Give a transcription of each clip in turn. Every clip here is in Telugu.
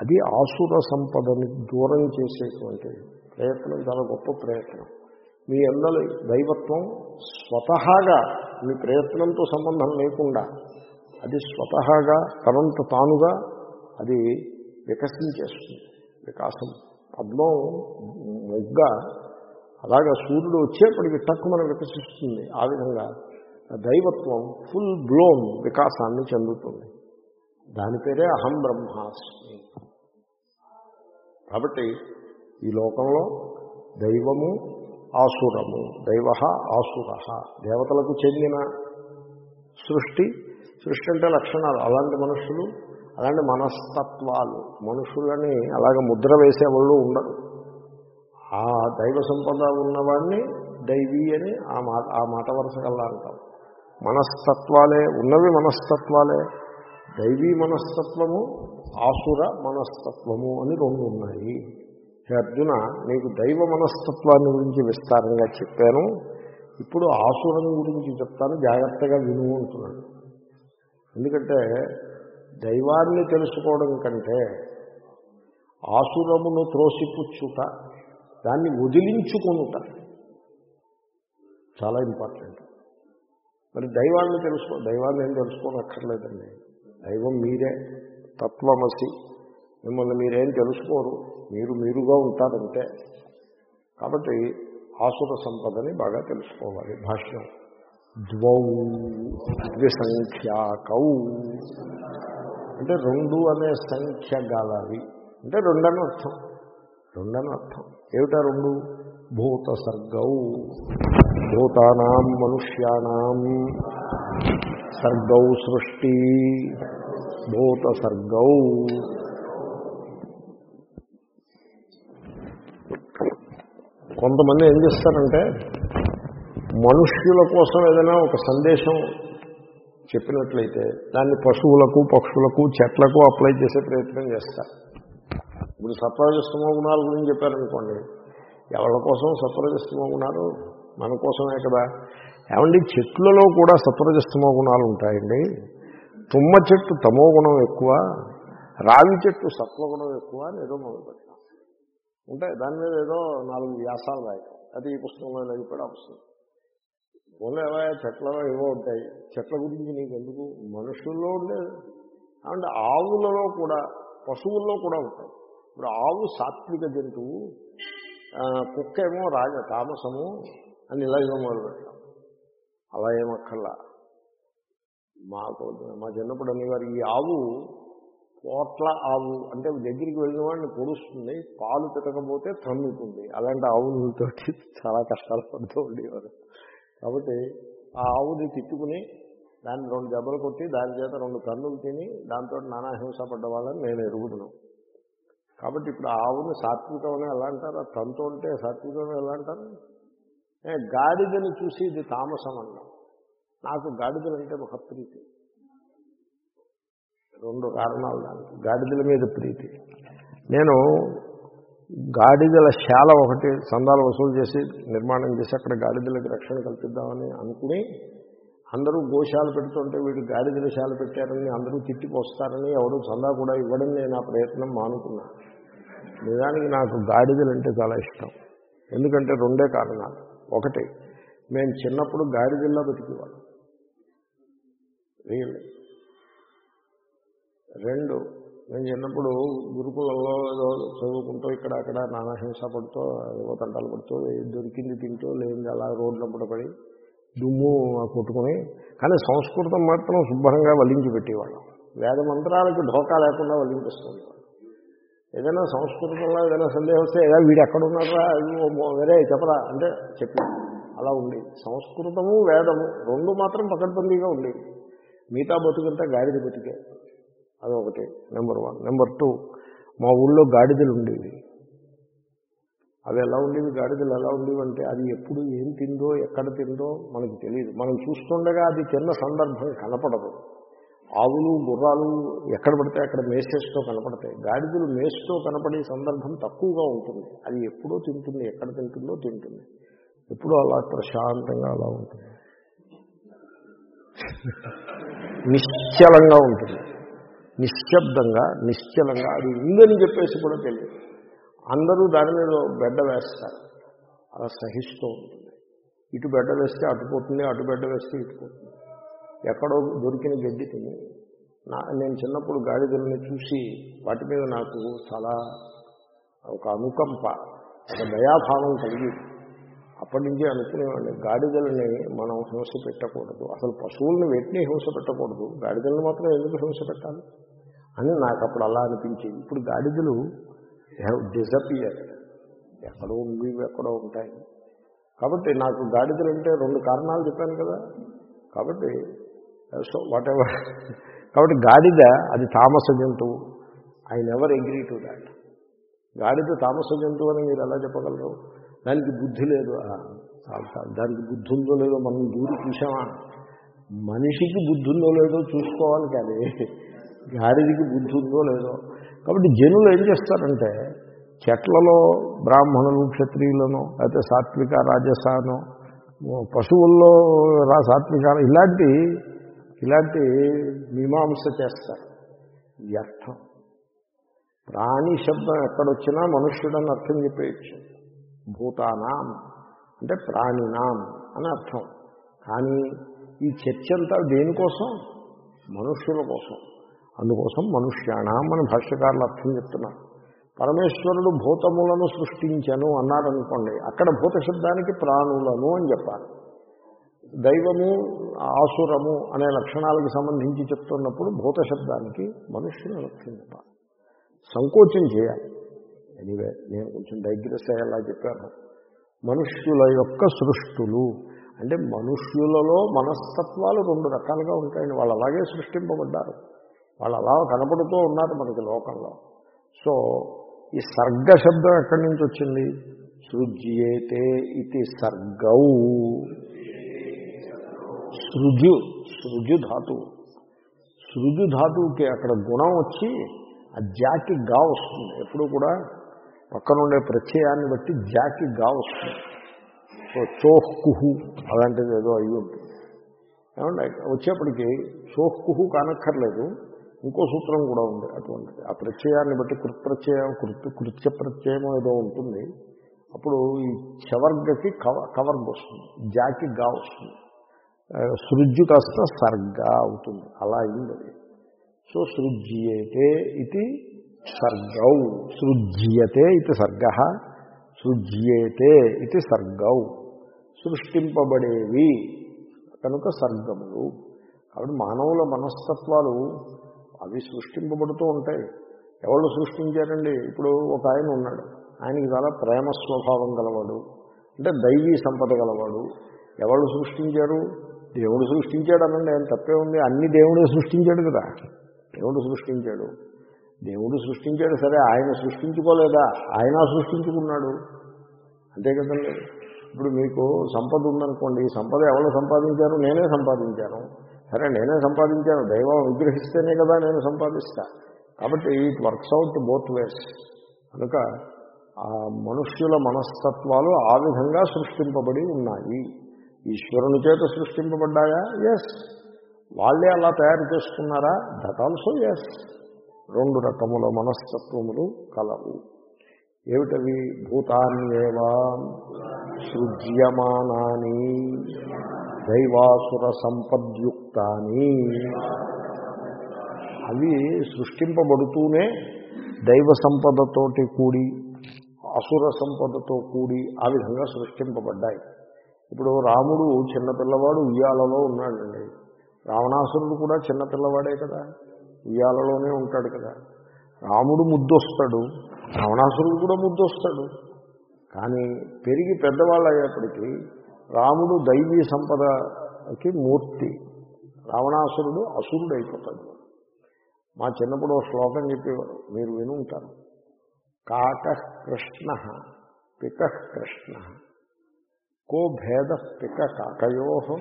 అది ఆసుర సంపదని దూరం చేసేటువంటి ప్రయత్నం చాలా గొప్ప ప్రయత్నం. మీ అందరి దైవత్వం స్వతహాగా మీ ప్రయత్నంతో సంబంధం లేకుండా అది స్వతహాగా తనంత తానుగా అది వికసించేస్తుంది వికాసం పద్మం మొగ్గ అలాగా సూర్యుడు వచ్చేప్పటికి తక్కువ వికసిస్తుంది. ఆ విధంగా దైవత్వం ఫుల్ బ్లోన్ వికాసాన్ని చెందుతుంది. దాని పేరే అహం బ్రహ్మాస్మి. కాబట్టి ఈ లోకంలో దైవము ఆసురము. దైవ ఆసుర. దేవతలకు చెందిన సృష్టి. సృష్టి అంటే లక్షణాలు. అలాంటి మనుషులు అలాంటి మనస్తత్వాలు. మనుషులని అలాగ ముద్ర వేసేవాళ్ళు ఉండరు. ఆ దైవ సంపద ఉన్నవాడిని దైవీ అని ఆ మాట ఆ మాట వరుసకల్లా అంటాం. మనస్తత్వాలే ఉన్నవి మనస్తత్వాలే. దైవీ మనస్తత్వము ఆసుర మనస్తత్వము అని రెండు ఉన్నాయి. హే అర్జున నీకు దైవ మనస్తత్వాన్ని గురించి విస్తారంగా చెప్పాను. ఇప్పుడు ఆసురం గురించి చెప్తాను జాగ్రత్తగా విను అంటున్నాడు. ఎందుకంటే దైవాన్ని తెలుసుకోవడం కంటే ఆసురమును త్రోసిపుచ్చుట దాన్ని వదిలించుకొనుట చాలా ఇంపార్టెంట్. మరి దైవాన్ని తెలుసుకో దైవాన్ని ఏం తెలుసుకోనక్కర్లేదండి. దైవం మీరే తత్వమసి. మిమ్మల్ని మీరేం తెలుసుకోరు మీరు మీరుగా ఉంటారంటే. కాబట్టి ఆసుర సంపదని బాగా తెలుసుకోవాలి భాష్యం. ద్వౌ ద్విసంఖ్యాకౌ అంటే రెండు అనే సంఖ్య గలవి అంటే రెండని అర్థం. రెండని అర్థం. ఏమిటా రెండు? భూత సర్గౌ భూతానాం మనుష్యానాం సర్గౌ సృష్టి. భూత సర్గౌ కొంతమంది ఏం చేస్తారంటే మనుష్యుల కోసం ఏదైనా ఒక సందేశం చెప్పినట్లయితే దాన్ని పశువులకు పక్షులకు చెట్లకు అప్లై చేసే ప్రయత్నం చేస్తారు. ఇప్పుడు సత్వజస్తమ గుణాల గురించి చెప్పారనుకోండి ఎవరి కోసం సత్వరజస్తమ గుణాలు? మన కోసమే కదా. ఏమండి చెట్లలో కూడా సత్వరజస్తమ గుణాలు ఉంటాయండి? తుమ్మ చెట్టు తమో గుణం ఎక్కువ రావి చెట్టు సత్వగుణం ఎక్కువ అని ఏదో మొదలుపెట్టాం ఉంటాయి దాని మీద ఏదో నాలుగు వ్యాసాలు రాయటం. అది ఈ పుస్తకంలో లేకపోతే ఆ పుస్తకం ఓన్లీ ఏవో చెట్లలో ఏవో ఉంటాయి. చెట్ల గురించి నీకు ఎందుకు? మనుషుల్లో ఉండేది. అంటే ఆవులలో కూడా పశువుల్లో కూడా ఉంటాయి. ఇప్పుడు ఆవు సాత్విక జంతువు కుక్క ఏమో రాజ తామసము అని ఇలా ఏమో మొదలుపెట్టాం. అలా ఏమక్కర్లా మాకు మా చిన్నప్పుడు అనేవారు ఈ ఆవు పోట్ల ఆవు అంటే దగ్గరికి వెళ్ళిన వాడిని పొడుస్తుంది పాలు తిరగకపోతే తన్నుతుంది. అలాంటి ఆవులతో చాలా కష్టాలు పడుతూ ఉండేవారు. కాబట్టి ఆ ఆవుని తిట్టుకుని దాన్ని రెండు దెబ్బలు కొట్టి దాని చేత రెండు కన్నులు తిని దాంతో నానా హింస పడ్డ వాళ్ళని నేను ఎరుగుతున్నాను కాబట్టి ఇప్పుడు ఆవుని సాత్వికమని ఎలా అంటారు? తంతు ఉంటే సాత్వికం ఎలా అంటారు? గాడిదని చూసి ఇది తామసం అన్నాం నాకు గాడిదలు అంటే ఒక ప్రీతి. రెండు కారణాలు దానికి. గాడిదల మీద ప్రీతి. నేను గాడిదల శాల ఒకటి సందాలు వసూలు చేసి నిర్మాణం చేసి అక్కడ గాడిదలకు రక్షణ కల్పిద్దామని అనుకుని అందరూ గోశాల పెడుతుంటే వీడు గాడిదల శాల పెట్టారని అందరూ తిట్టిపోస్తారని ఎవరు చందా కూడా ఇవ్వడం నేను ఆ ప్రయత్నం మానుకున్నా. నిజానికి నాకు గాడిదలు అంటే చాలా ఇష్టం. ఎందుకంటే రెండే కారణాలు. ఒకటి మేము చిన్నప్పుడు గాడిదల్లో బతికేవాళ్ళం. రియల్లీ రెండు నేను చిన్నప్పుడు గురుకులంలో ఏదో చదువుకుంటూ ఇక్కడ అక్కడ నానా హింస పడుతూ ఏవో తంటాలు పడుతూ దొరికింది తింటూ లేనిది అలా రోడ్ల పడి దుమ్ము కొట్టుకుని కానీ సంస్కృతం మాత్రం శుభ్రంగా వలించి పెట్టేవాళ్ళం. వేద మంత్రాలకి ఢోకా లేకుండా వలింపిస్తుంది ఏదైనా సంస్కృతంలో ఏదైనా సందేహం వస్తే ఏదో వీడు ఎక్కడున్నారా వేరే చెప్పరా? అంటే చెప్పి అలా ఉంది సంస్కృతము వేదము రెండు మాత్రం పకడ్బందీగా ఉండేవి. మిగతా బతుకంతా గాడిద బతికే అదొకటి నెంబర్ వన్. నెంబర్ టూ మా ఊళ్ళో గాడిదలు ఉండేవి అవి ఎలా ఉండేవి? గాడిదలు ఎలా ఉండేవి అంటే అది ఎప్పుడు ఏం తిందో ఎక్కడ తిందో మనకు తెలియదు. మనం చూస్తుండగా అది తిన్న సందర్భం కనపడదు. ఆవులు గుర్రాలు ఎక్కడ పడితే అక్కడ మేసేస్తూ కనపడతాయి. గాడిదలు మేస్తూ కనపడే సందర్భం తక్కువగా ఉంటుంది. అది ఎప్పుడో తింటుంది ఎక్కడ తింటుందో తింటుంది. ఎప్పుడూ అలా ప్రశాంతంగా అలా ఉంటుంది. నిశ్చలంగా ఉంటుంది. నిశ్శబ్దంగా నిశ్చలంగా అది ఉందని చెప్పేసి కూడా తెలియదు. అందరూ దాని మీద బెడ్డ వేస్తారు. అలా సహిస్తూ ఉంటుంది. ఇటు బెడ్డ వేస్తే అటుపోతుంది అటు బెడ్డ వేస్తే ఇటుపోతుంది ఎక్కడో దొరికిన గడ్డి తిని నా నేను చిన్నప్పుడు గాడిదలని చూసి వాటి మీద నాకు చాలా ఒక అనుకంప ఒక దయాభావం కలిగి అప్పటి నుంచి అనుకునేవాడిని. గాడిదలని మనం హింస పెట్టకూడదు. అసలు పశువుల్ని వెంటనే హింస పెట్టకూడదు. గాడిదలను మాత్రం ఎందుకు హింస పెట్టాలి? అని నాకు అప్పుడు అలా అనిపించేది. ఇప్పుడు గాడిదలు డిజపియర్ ఎక్కడో ఉండి ఎక్కడో ఉంటాయి. కాబట్టి నాకు గాడిదలు అంటే రెండు కారణాలు చెప్పాను కదా. కాబట్టి సో వాట్ ఎవర్ కాబట్టి గాడిద అది తామస జంతువు. I never agree to that గాడిద తామస జంతువు అని మీరు ఎలా చెప్పగలరు? దానికి బుద్ధి లేదు. దానికి బుద్ధి ఉందో లేదో మనం దూరి చూసామా? మనిషికి బుద్ధి ఉందో లేదో చూసుకోవాలి కానీ గాడిదికి బుద్ధి ఉందో లేదో. కాబట్టి జనులు ఏం చేస్తారంటే చెట్లలో బ్రాహ్మణులు క్షత్రియులను అయితే సాత్విక రాజసాను పశువుల్లో రా సాత్విక ఇలాంటి ఇలాంటి మీమాంస చేస్తారు. వ్యర్థం. ప్రాణి శబ్దం ఎక్కడొచ్చినా మనుష్యుడని అర్థం చెప్పేయచ్చు. భూతానాం అంటే ప్రాణినాం అని అర్థం. కానీ ఈ చర్చ అంతా దేనికోసం? మనుష్యుల కోసం. అందుకోసం మనుష్యాణం అని భాష్యకారులు అర్థం చెప్తున్నారు. పరమేశ్వరుడు భూతములను సృష్టించను అన్నారనుకోండి అక్కడ భూత శబ్దానికి ప్రాణులను అని చెప్పాలి. దైవము ఆసురము అనే లక్షణాలకు సంబంధించి చెప్తున్నప్పుడు భూత శబ్దానికి మనుష్యులను అర్థం చెప్పాలి సంకోచం చేయాలి. ఎనీవే నేను కొంచెం డైగ్రెస్ అయ్యేలా చెప్పాను. మనుష్యుల యొక్క సృష్టులు. అంటే మనుష్యులలో మనస్తత్వాలు రెండు రకాలుగా ఉంటాయండి వాళ్ళు అలాగే సృష్టింపబడ్డారు. వాళ్ళు అలా కనపడుతూ ఉన్నారు మనకి లోకంలో. సో ఈ సర్గ శబ్దం ఎక్కడి నుంచి వచ్చింది? సృజ్యేతే ఇది సర్గౌ. సృజు సృజు ధాతువు సృజు ధాతువుకి అక్కడ గుణం వచ్చి ఆ జాకి గా వస్తుంది. ఎప్పుడు కూడా పక్కనుండే ప్రత్యయాన్ని బట్టి జాకి గా వస్తుంది. సో చోహ్కుహు అలాంటిది ఏదో అయ్యి ఉంటుంది. ఏమంటే వచ్చేప్పటికి చోహ్కుహు కానక్కర్లేదు ఇంకో సూత్రం కూడా ఉంది అటువంటిది. ఆ ప్రత్యయాన్ని బట్టి కృత్ప్రత్యయం కృత్ కృత్య ప్రత్యయం ఏదో ఉంటుంది. అప్పుడు ఈ చవర్గకి కవ కవర్గ వస్తుంది జాకి గా వస్తుంది. సృజ్జు కాస్త సర్గ అవుతుంది. అలా అయింది సో సో అయితే ఇది సర్గౌ సృజ్యతే ఇది సర్గ సృజ్యేతే ఇది సర్గౌ సృష్టింపబడేవి కనుక సర్గములు. కాబట్టి మానవుల మనస్తత్వాలు అవి సృష్టింపబడుతూ ఉంటాయి. ఎవరు సృష్టించారండి? ఇప్పుడు ఒక ఆయన ఉన్నాడు. ఆయనకి చాలా ప్రేమ స్వభావం గలవాడు అంటే దైవీ సంపద గలవాడు. ఎవరు సృష్టించారు? దేవుడు సృష్టించాడు అనండి ఆయన తప్పే ఉంది. అన్ని దేవుడే సృష్టించాడు కదా. దేవుడు సృష్టించాడు. దేవుడు సృష్టించాడు సరే ఆయన సృష్టించుకోలేదా? ఆయన సృష్టించుకున్నాడు. అంతే కదండి. ఇప్పుడు మీకు సంపద ఉందనుకోండి ఈ సంపద ఎవరు సంపాదించారు? నేనే సంపాదించాను. సరే నేనే సంపాదించాను. దైవం విగ్రహిస్తేనే కదా నేను సంపాదిస్తా. కాబట్టి it works out both ways కనుక ఆ మనుష్యుల మనస్తత్వాలు ఆ విధంగా సృష్టింపబడి ఉన్నాయి. ఈశ్వరుని చేత సృష్టింపబడ్డాయా? ఎస్ వాళ్ళే అలా తయారు చేసుకున్నారా? దట్ ఆల్సో ఎస్ రెండు రకముల మనస్తత్వములు కలవు. ఏమిటవి? భూతాన్యేవా సృజ్యమానాని దైవాసుర సంపద్యుక్తాని. అవి సృష్టింపబడుతూనే దైవ సంపదతోటి కూడి అసుర సంపదతో కూడి ఆ విధంగా సృష్టింపబడ్డాయి. ఇప్పుడు రాముడు చిన్నపిల్లవాడు ఉయ్యాలలో ఉన్నాడండి. రావణాసురుడు కూడా చిన్నపిల్లవాడే కదా. ఉయ్యాలలోనే ఉంటాడు కదా. రాముడు ముద్దొస్తాడు రావణాసురుడు కూడా ముద్దొస్తాడు. కానీ పెరిగి పెద్దవాళ్ళు అయ్యేప్పటికీ రాముడు దైవీ సంపదకి మూర్తి రావణాసురుడు అసురుడు అయిపోతాడు మా చిన్నప్పుడు శ్లోకం చెప్పేవారు మీరు విని ఉంటారు కాక కృష్ణ పిక కృష్ణ కో భేద పిక కాకయో.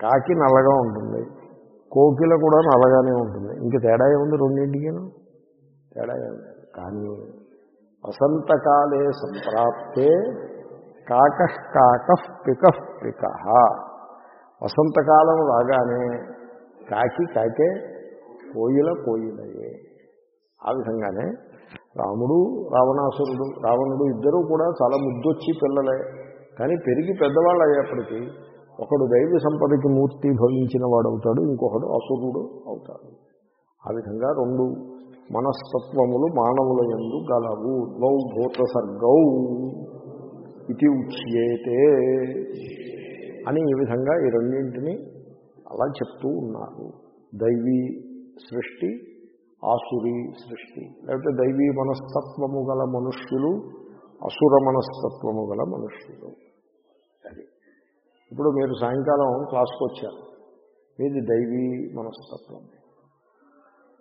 కాకి నల్లగా ఉంటుంది. కోకిల కూడా నల్లగానే ఉంటుంది. ఇంక తేడా ఏముంది రెండింటికిను? తేడా ఏమి కానీ వసంతకాలే సంప్రాప్తే కాక కాక పిక పిక. వసంతకాలం రాగానే కాకి కాకే కోయిల కోయిలయే. ఆ విధంగానే రాముడు రావణాసురుడు రావణుడు ఇద్దరూ కూడా చాలా ముద్దొచ్చి పిల్లలే. కానీ పెరిగి పెద్దవాళ్ళు అయ్యేప్పటికీ ఒకడు దైవ సంపదకి మూర్తి భవించిన వాడు అవుతాడు ఇంకొకడు అసురుడు అవుతాడు. ఆ విధంగా రెండు మనస్తత్వములు మానవుల ఎందు గలవు. ద్వౌ భూత సర్గౌ ఇది ఉచ్యేతే అని ఈ విధంగా ఈ రెండింటిని అలా చెప్తూ ఉన్నారు. దైవీ సృష్టి ఆసురి సృష్టి. లేకపోతే దైవీ మనస్తత్వము గల మనుష్యులు అసుర మనస్తత్వము గల మనుష్యులు. ఇప్పుడు మీరు సాయంకాలం క్లాస్కి వచ్చారు. మీది దైవీ మనస్తత్వం.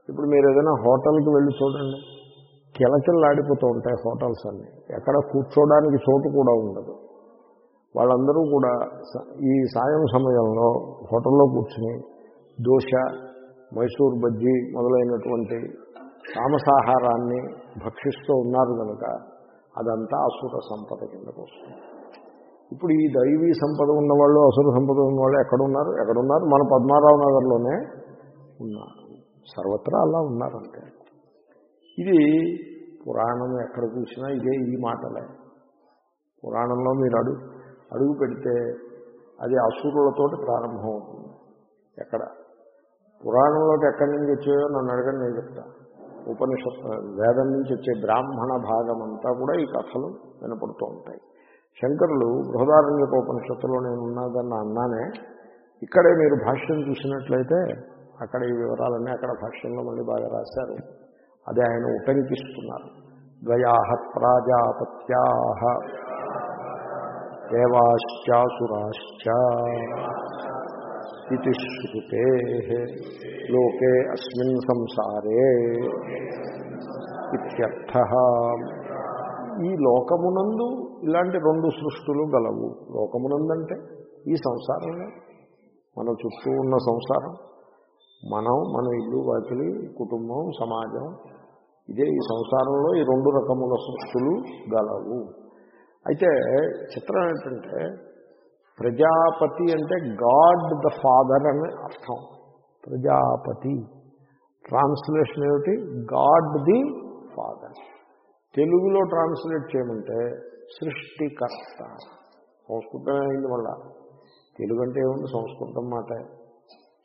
ఇప్పుడు మీరు ఏదైనా హోటల్కి వెళ్ళి చూడండి. కిలకిల్లాడిపోతూ ఉంటాయి హోటల్స్ అన్నీ. ఎక్కడ కూర్చోడానికి చోటు కూడా ఉండదు. వాళ్ళందరూ కూడా ఈ సాయం సమయంలో హోటల్లో కూర్చుని దోశ మైసూర్ బజ్జీ మొదలైనటువంటి తామసాహారాన్ని భక్షిస్తూ ఉన్నారు కనుక అదంతా అసుర సంపద కిందకు వస్తుంది. ఇప్పుడు ఈ దైవీ సంపద ఉన్నవాళ్ళు అసుర సంపద ఉన్నవాళ్ళు ఎక్కడున్నారు? ఎక్కడున్నారు? మన పద్మారావు నగర్లోనే ఉన్నారు. సర్వత్రా అలా ఉన్నారంటే ఇది పురాణం ఎక్కడ చూసినా ఇదే ఈ మాటలే. పురాణంలో మీరు అడుగు అడుగు పెడితే అది అసురులతోటి ప్రారంభం అవుతుంది ఎక్కడ? పురాణంలోకి ఎక్కడి నుంచి వచ్చాయో నన్ను అడగండి నేను చెప్తా. ఉపనిషత్ వేదం నుంచి వచ్చే బ్రాహ్మణ భాగం అంతా కూడా ఈ కథలు వినపడుతూ ఉంటాయి. శంకరులు బృహదారణ్యక ఉపనిషత్తులో నేను ఉన్నదన్న అన్నానే ఇక్కడే మీరు భాష్యం చూసినట్లయితే అక్కడ ఈ వివరాలన్నీ అక్కడ భాష్యంలో మళ్ళీ బాగా రాశారు. అదే ఆయన ఉటంకిస్తున్నారు ద్వయాహ ప్రాజాపత్యా దేవాశ్చాసురాశ్చ ఇది శ్రుతే లోకే అస్మిన్ సంసారే ఇత్యర్థ ఈ లోకమునందు ఇలాంటి రెండు సృష్టులు గలవు. లోకమునందంటే ఈ సంసారంలో మన చుట్టూ ఉన్న సంసారం. మనం మన ఇల్లు వాకిలి కుటుంబం సమాజం. ఇదే ఈ సంసారంలో ఈ రెండు రకముల సృష్టులు గలవు. అయితే చిత్రం ఏంటంటే ప్రజాపతి అంటే గాడ్ ద ఫాదర్ అని అర్థం. ప్రజాపతి. ట్రాన్స్లేషన్ ఏమిటి? God the father. తెలుగులో ట్రాన్స్లేట్ చేయమంటే సృష్టికర్త. సంస్కృతం అయింది మళ్ళా. తెలుగు అంటే ఏముంది? సంస్కృతం మాట.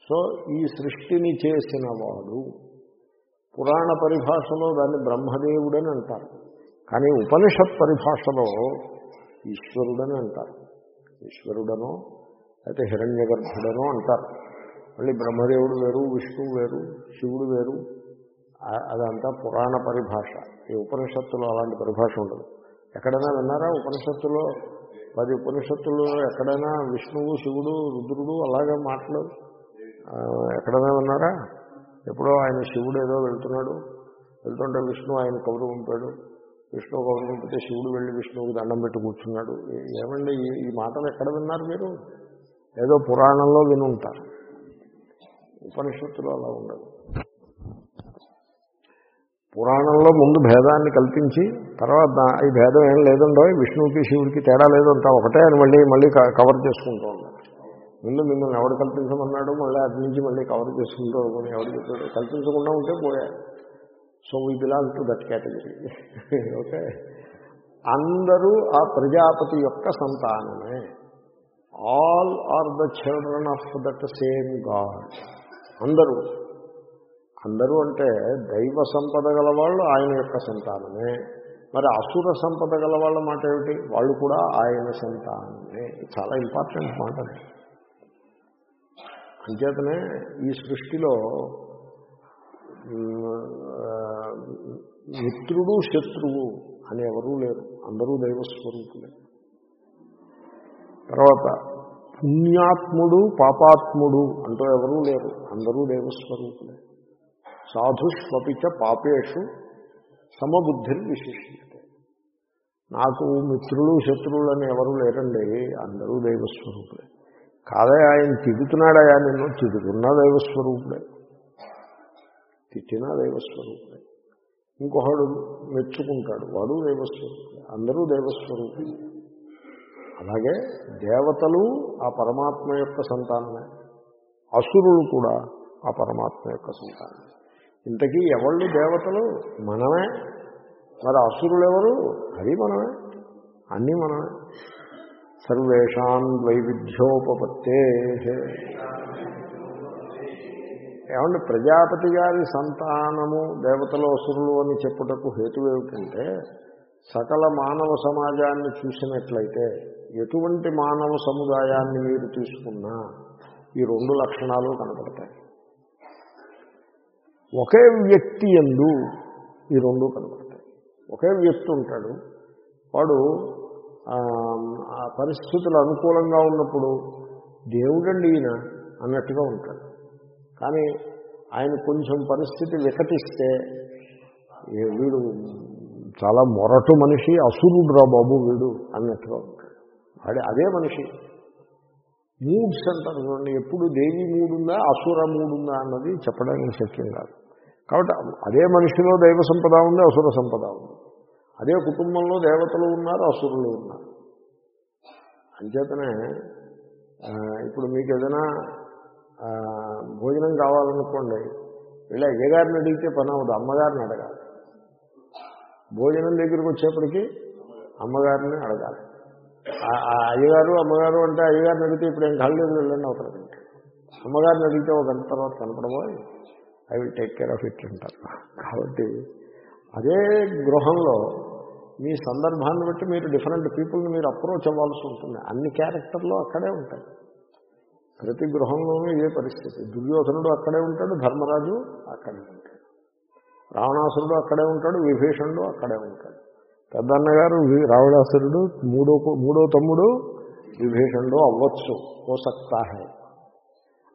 సో ఈ సృష్టిని చేసిన వాడు పురాణ పరిభాషలో దాన్ని బ్రహ్మదేవుడని అంటారు. కానీ ఉపనిషత్ పరిభాషలో ఈశ్వరుడని అంటారు. ఈశ్వరుడనో అయితే హిరణ్య గర్భుడనో అంటారు. మళ్ళీ బ్రహ్మదేవుడు వేరు విష్ణువు వేరు శివుడు వేరు అదంతా పురాణ పరిభాష. ఈ ఉపనిషత్తులో అలాంటి పరిభాష ఉండదు. ఎక్కడైనా విన్నారా ఉపనిషత్తులో? పది ఉపనిషత్తులు ఎక్కడైనా విష్ణువు శివుడు రుద్రుడు అలాగే మాటలు ఎక్కడైనా విన్నారా? ఎప్పుడో ఆయన శివుడు ఏదో వెళ్తున్నాడు. వెళ్తుంటే విష్ణు ఆయన కబురు పంపాడు. విష్ణు కబురు పంపితే శివుడు వెళ్ళి విష్ణువుకి దండం పెట్టి కూర్చున్నాడు. ఏమండి ఈ- ఈ మాటలు ఎక్కడ విన్నారు మీరు? ఏదో పురాణంలో వినుంటారు. ఉపనిషత్తులు ఉపనిషత్తులో అలా ఉండదు. పురాణంలో ముందు భేదాన్ని కల్పించి తర్వాత ఈ భేదం ఏం లేదండో విష్ణువుకి శివుడికి తేడా లేదంతా ఒకటే అని మళ్ళీ మళ్ళీ కవర్ చేసుకుంటూ ఉన్నాడు ముందు మిమ్మల్ని ఎవడు కల్పించమన్నాడు మళ్ళీ అటు నుంచి మళ్ళీ కవర్ చేసుకుంటూ అని ఎవడు చెప్పాడు కల్పించకుండా ఉంటే పోయా. So we belong to that category okay అందరూ ఆ ప్రజాపతి యొక్క సంతానమే. All are the children of that same god అందరూ. అందరూ అంటే దైవ సంపద గల వాళ్ళు ఆయన యొక్క సంతానమే. మరి అసుర సంపద గల వాళ్ళ మాట ఏమిటి? వాళ్ళు కూడా ఆయన సంతానమే. చాలా ఇంపార్టెంట్ మాట అంచేతనే ఈ సృష్టిలో మిత్రుడు శత్రువు అని ఎవరూ లేరు. అందరూ దైవస్వరూపులే. తర్వాత పుణ్యాత్ముడు పాపాత్ముడు అంటూ ఎవరూ లేరు. అందరూ దైవస్వరూపులే. సాధుష్వపిచ పాపేషు సమబుద్ధిని విశిష్యతే నాకు మిత్రులు శత్రువులు అని ఎవరు లేరండి అందరూ దైవస్వరూపులే. కాదే ఆయన తిడుతున్నాడయా నిన్ను? తిడుతున్నా దైవస్వరూపుడే తిట్టినా దైవస్వరూపుడే ఇంకొకడు మెచ్చుకుంటాడు వాడు దైవస్వరూపుడే అందరూ దైవస్వరూపులే. అలాగే దేవతలు ఆ పరమాత్మ యొక్క సంతానమే అసురులు కూడా ఆ పరమాత్మ యొక్క సంతానం ఇంతకీ ఎవళ్ళు దేవతలు? మనమే. మరి అసురులు ఎవరు? అది మనమే. అన్నీ మనమే. సర్వేషాం వైవిధ్యోపపత్తే ఏమంటే ప్రజాపతి గారి సంతానము దేవతలు అసురులు అని చెప్పుటకు హేతు ఏమిటంటే సకల మానవ సమాజాన్ని చూసినట్లయితే ఎటువంటి మానవ సముదాయాన్ని మీరు తీసుకున్నా ఈ రెండు లక్షణాలు కనపడతాయి. ఒకే వ్యక్తి ఎందు ఈ రెండు కనబడతాయి ఒకే వ్యక్తి ఉంటాడు. వాడు ఆ పరిస్థితులు అనుకూలంగా ఉన్నప్పుడు దేవుడండి ఈయన అన్నట్టుగా ఉంటాడు. కానీ ఆయన కొంచెం పరిస్థితి వికటిస్తే వీడు చాలా మొరటు మనిషి అసురుడు రా బాబు వీడు అన్నట్టుగా ఉంటాడు. వాడే అదే మనిషి. మూడ్స్ అంటారు చూడండి ఎప్పుడు దేవి మూడుందా అసుర మూడుందా అన్నది చెప్పడానికి శక్యం కాదు. కాబట్టి అదే మనిషిలో దైవ సంపద ఉంది అసుర సంపద ఉంది. అదే కుటుంబంలో దేవతలు ఉన్నారు అసురులు ఉన్నారు. అంచేతనే ఇప్పుడు మీకు ఏదైనా భోజనం కావాలనుకోండి ఇలా అయ్యగారిని అడిగితే పని అవ్వదు అమ్మగారిని అడగాలి. భోజనం దగ్గరికి వచ్చేప్పటికి అమ్మగారిని అడగాలి. ఆ- ఆ అయ్యగారు అమ్మగారు అంటే అయ్యగారిని అడిగితే ఇప్పుడు ఏం కలలేదు వెళ్ళండి అవతలకి. అమ్మగారిని అడిగితే ఒక గంట తర్వాత కనపడబోయ్. I will take care of it అంటారు. కాబట్టి అదే గృహంలో మీ సందర్భాన్ని బట్టి మీరు డిఫరెంట్ పీపుల్ని మీరు అప్రోచ్ అవ్వాల్సి ఉంటుంది. అన్ని క్యారెక్టర్లు అక్కడే ఉంటాయి. ప్రతి గృహంలోనూ ఇదే పరిస్థితి. దుర్యోధనుడు అక్కడే ఉంటాడు ధర్మరాజు అక్కడే ఉంటాడు. రావణాసురుడు అక్కడే ఉంటాడు విభీషణుడు అక్కడే ఉంటాడు. పెద్దన్నగారు వి- రావణాసురుడు మూడో మూడో తమ్ముడు విభీషణుడు అవ్వచ్చు. ఓ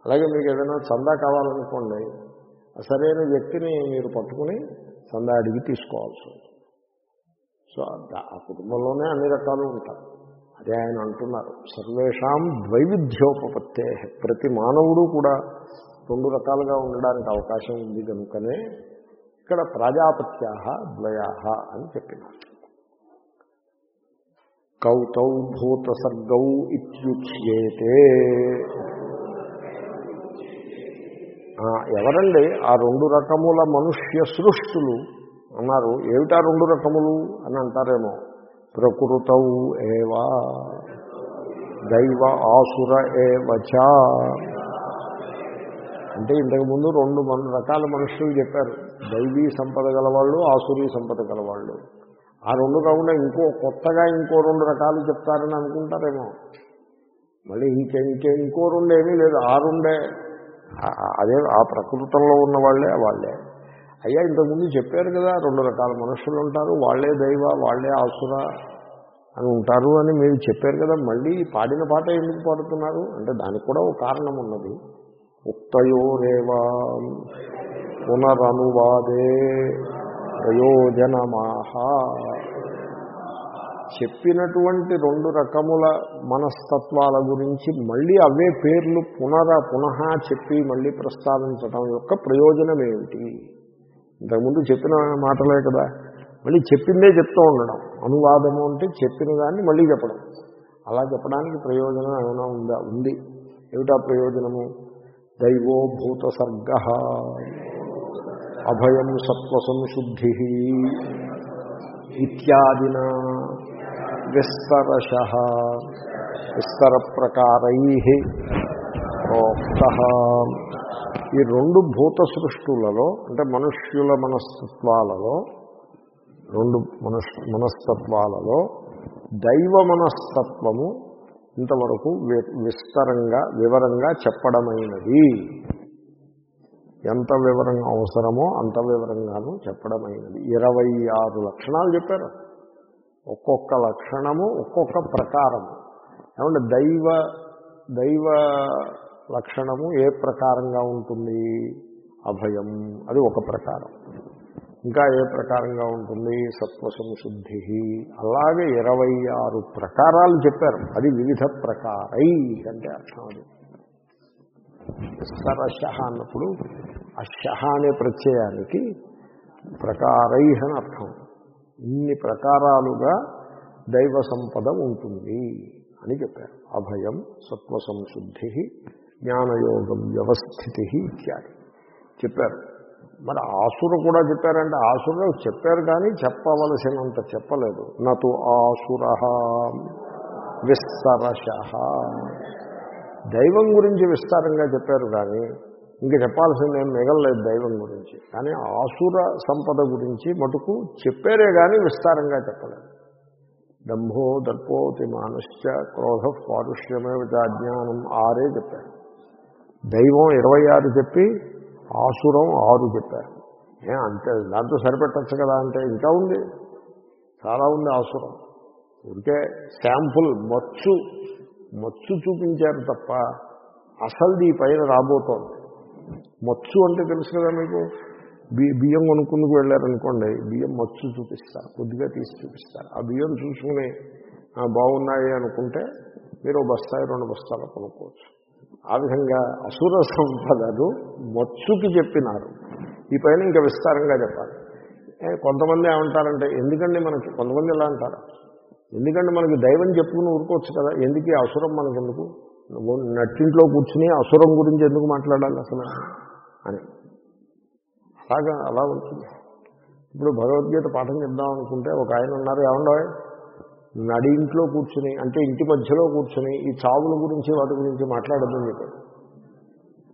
అలాగే మీకు ఏదైనా చందా కావాలనుకోండి సరైన వ్యక్తిని మీరు పట్టుకుని సందా అడిగి తీసుకోవాల్సి సో ఆ- కుటుంబంలోనే అన్ని రకాలు ఉంటారు అదే ఆయన అంటున్నారు. సర్వేషాం ద్వైవిధ్యోపత్తే ప్రతి మానవుడు కూడా రెండు రకాలుగా ఉండడానికి అవకాశం ఉంది కనుకనే ఇక్కడ ప్రజాపత్యా ద్వయా అని చెప్పినారు. కౌతౌ భూతసర్గౌ ఇత్యుచ్యేతే. ఎవరండి? ఆ రెండు రకముల మనుష్య సృష్టులు అన్నారు ఏమిటా రెండు రకములు అని అంటారేమో? ప్రకృతౌ ఏవా దైవ ఆసుర ఏవచ అంటే ఇంతకుముందు రెండు మన రకాల మనుషులు చెప్పారు. దైవీ సంపద గలవాళ్ళు ఆసురీ సంపద గలవాళ్ళు. ఆ రెండు కాకుండా ఇంకో కొత్తగా ఇంకో రెండు రకాలు చెప్తారని అనుకుంటారేమో. మళ్ళీ ఇంకే ఇంకే ఇంకో రెండు ఏమీ లేదు. ఆ రెండే అదే ఆ ప్రకృతంలో ఉన్న వాళ్ళే వాళ్ళే. అయ్యా ఇంతకుముందు చెప్పారు కదా రెండు రకాల మనుషులు ఉంటారు వాళ్ళే దైవ వాళ్ళే ఆసుర అని ఉంటారు అని మీరు చెప్పారు కదా మళ్ళీ పాడిన పాట ఎందుకు పాడుతున్నారు? అంటే దానికి కూడా ఒక కారణం ఉన్నది. ఉక్తయోరేవా పునరనువాదే ప్రయోజనమాహ. చెప్పినటువంటి రెండు రకముల మనస్తత్వాల గురించి మళ్ళీ అవే పేర్లు పునర పునః చెప్పి మళ్ళీ ప్రస్తావించడం యొక్క ప్రయోజనం ఏమిటి? ఇంతకుముందు చెప్పిన మాటలే కదా. మళ్ళీ చెప్పిందే చెప్తూ ఉండడం. అనువాదము అంటే చెప్పిన దాన్ని మళ్ళీ చెప్పడం. అలా చెప్పడానికి ప్రయోజనం ఏమైనా ఉందా? ఉంది. ఏమిటా ప్రయోజనము? దైవోభూత సర్గ అభయం సత్వసంశుద్ధి. ఇత్యాదిన విస్తరశ విస్తర ప్రకారై ప్రోక్త. ఈ రెండు భూత సృష్టులలో అంటే మనుష్యుల మనస్తత్వాలలో రెండు మనస్ మనస్తత్వాలలో దైవ మనస్తత్వము ఇంతవరకు వి- విస్తరంగా వివరంగా చెప్పడమైనది. ఎంత వివరంగా అవసరమో అంత వివరంగాను చెప్పడమైనది. ఇరవై ఆరు లక్షణాలు చెప్పారు. ఒక్కొక్క లక్షణము ఒక్కొక్క ప్రకారము. ఏమంటే దైవ దైవ లక్షణము ఏ ప్రకారంగా ఉంటుంది? అభయం అది ఒక ప్రకారం. ఇంకా ఏ ప్రకారంగా ఉంటుంది? సత్వసంశుద్ధి అలాగే ఇరవై ఆరు ప్రకారాలు చెప్పారు. అది వివిధ ప్రకారై అంటే అర్థం అది. సరశ అన్నప్పుడు ఆ అనే ప్రత్యయానికి ప్రకారై అని అర్థం. ఇన్ని ప్రకారాలుగా దైవ సంపద ఉంటుంది అని చెప్పారు. అభయం సత్వ సంశుద్ధి జ్ఞానయోగం వ్యవస్థితి ఇత్యాది చెప్పారు. మరి ఆసుర కూడా చెప్పారంటే ఆసుర చెప్పారు కానీ చెప్పవలసినంత చెప్పలేదు. నటు ఆసుర విస్తరశ దైవం గురించి విస్తారంగా చెప్పారు కానీ ఇంకా చెప్పాల్సింది మిగలలేదు దైవం గురించి. కానీ ఆసుర సంపద గురించి మటుకు చెప్పారే కానీ విస్తారంగా చెప్పలేదు. దంభో దర్పోతి మానశ్చ క్రోధ పారుష్యమే చ అజ్ఞానం ఆరే చెప్పారు. దైవం ఇరవై ఆరు చెప్పి ఆసురం ఆరు చెప్పారు. ఏ అంతే దాంతో సరిపెట్టచ్చు కదా అంటే ఇంకా ఉంది. చాలా ఉంది ఆసురం. ఉంటే శాంపుల్ మచ్చు మచ్చు చూపించారు తప్ప అసలుది పైన రాబోతోంది. మచ్చు అంటే తెలుసు కదా మీకు? బి బియ్యం కొనుక్కుందుకు వెళ్ళారనుకోండి బియ్యం మచ్చు చూపిస్తారు కొద్దిగా తీసి చూపిస్తారు ఆ బియ్యం చూసుకుని బాగున్నాయి అనుకుంటే మీరు బస్తాయి రెండు బస్తాలు కొనుక్కోవచ్చు. ఆ విధంగా అసుర సంపదను మచ్చుకి చెప్పినారు. ఈ పైన ఇంకా విస్తారంగా చెప్పాలి. కొంతమంది ఏమంటారంటే ఎందుకండి మనకి కొంతమంది ఎలా అంటారు? ఎందుకంటే మనకి దైవం చెప్పుకుని ఊరుకోవచ్చు కదా ఎందుకు ఈ అసురం మనకెందుకు? నువ్వు నట్టింట్లో కూర్చుని అసురం గురించి ఎందుకు మాట్లాడాలి అసలు? అని. అలాగా అలా ఉంటుంది. ఇప్పుడు భగవద్గీత పాఠం చెప్దాం అనుకుంటే ఒక ఆయన ఉన్నారు ఏమండో నడి ఇంట్లో కూర్చుని అంటే ఇంటి మధ్యలో కూర్చుని ఈ చావుల గురించి వాటి గురించి మాట్లాడద్దని చెప్పాడు